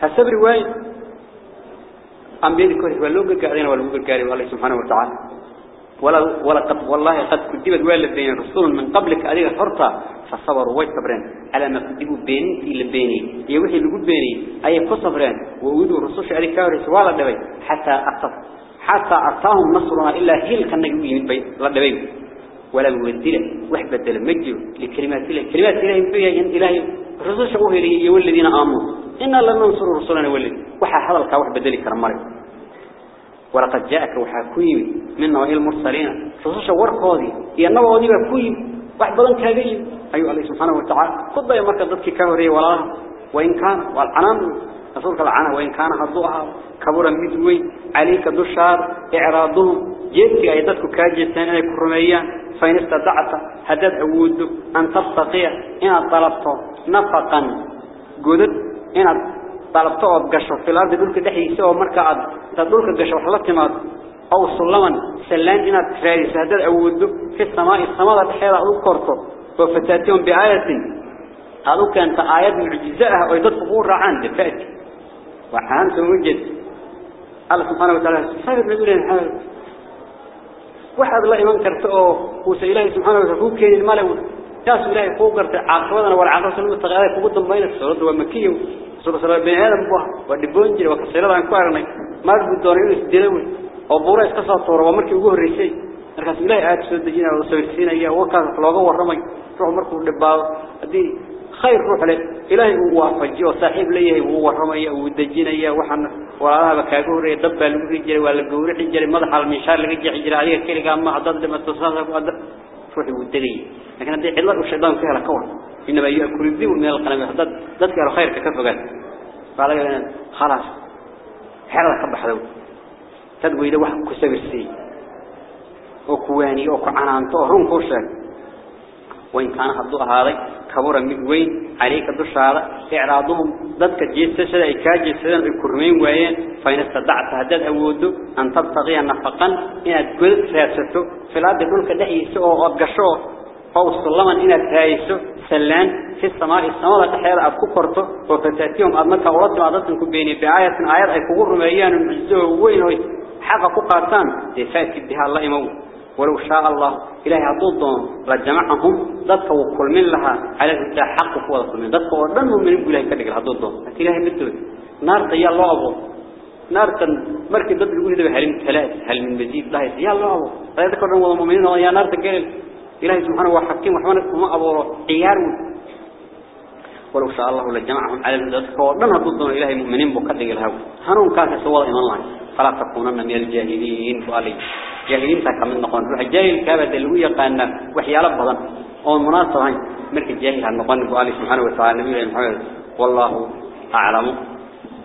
هالصبر وين؟ بيدي كوري ولو قاعدين ولا مقر قاري والله سبحانه وتعالى. ولا ولا قد والله قد كذبت والدين رسول من قبلك أديك فرطة فصبروا ويصبرين على ما كذبوا بيني في البيني يوحي اللي قد بيني أي كصبرين وودوا الرسول عليه كاري سوالا دبي؟ حتى أطف حتى أعطاهم نصرنا إلا هيل كان نجوين بي لا دبي. ولا مبدل واحد بدل مجد لكلمات الله. كلمات الله فيها إن إلهي. الرسول شعوه لي والذين آمنوا؟ إنا لن ننصر رسولنا والذي وحا حضرك واحد بدل كرماري ولقد جاءك وحا كوي منا وإلى المرسلين. رسول شعور قاضي إنما وضيب كوي واحد بدل كاقي أيها الله سبحانه وتعالى. خذ يا مركز ضدك كاوري ولا. وإن كان والعنان رسولك العنى وإن كان هضوها كبرا مدوي عليك دشار. إعراضهم. جيتك أيضاتك كاجتان أي كرميان فإن استطعت هدد أود أن تستطيع إن طلبته نفقا. قدد إن طلبته أبقشه في الأرض دولك دحي سوى مركع دولك قشه وحلتمات أو سلما سلان إن تفاريس هدد أود في السماء. السماء تحيرا أذكرته وفتاتهم بآية. قالوا كانت آيات معجزة ويضد فقور رعان دفاتي وحانت وجد الله سبحانه وتعالى واحد الله إيمان سبحانه وتعالى كين الملو taas ilaahay ku gartay caaqibadana wal caaqibada lagu taqaaday kugu dambeeyay suuradu waa makiyo suuradu bani aadam baa waa dhiboon jiray waa kasirada aan ku aragnay maar buu doonay inuu isdilay oo buura iska soo tooro waa markii ugu horeysay markaas ilaahay aad soo dejinaya oo sawirsiinaya wakaas looga waramay ruux markuu dhibaado hadii خير روح له. إلهي هو وافجي وصاحب ليه هو وحمي ودجيني وحن وراها بكاكوري دبا المرجر والقوري حجر مضحى المشار لقجي حجر عليها كيلي قام ما حضر لما تصنصف روحي ودني لكن هذه حلال وشيطان فيها لكوان إنما يأكل بذي ومن القنام يحضر ذاتك على خير كيف قال فعلا قلنا خلاص. حلال خب حلو تدوي إذا وحكو سبسي وكواني وكعنان طوحون كوشان. وإن كان حدو هذا كبر مدوين عليك دشارة إعراضهم ذاتك جيسة شدة إكاجي سدن الكرمين وين فإن استدعت هدد أوده أن تبتغي نفقا إن تقول سياسته في الأرض يقولك دحي سوء وقشوه أو السلمان إن تهايسه سلان في السماء السماء تحيال أبكو كرته وفتاتيهم أدنك أولاد معضتكم بيني بآية آيات أي كغر ميان وين حقا قاتان يفاتي بها الله يموت ولو شاء الله. إلهي عطوضهم لجمعهم ذاتك وكل من لها على الإنساء حق فوضى كل من ذاتك وردنهم من إلهي كذلك عطوضهم لكن إلهي مدود نار يا الله أبو. نار مركب ضد يقول هل من ثلاث هل من مزيد الله يا الله أبو. لا يذكر الله المؤمنين يا نار تقال إلهي سبحانه وحكيم وحمانك وما أبو عيار. ولو شاء الله لجمعهم على ذاتك وردنها ضدهم إلهي مؤمنين بكذلك الهو هنون كاسا سوى إيمان الله. فلا تكونن من الجاهلين. فقالي جاهلين تكمل نقول. روح الجاهل كابد اللي يقان وحيالا بدن أو المناسبة مرك الجاهل هالنقول نقول؟ سبحانه وتعالى نبي محمد. والله أعلم.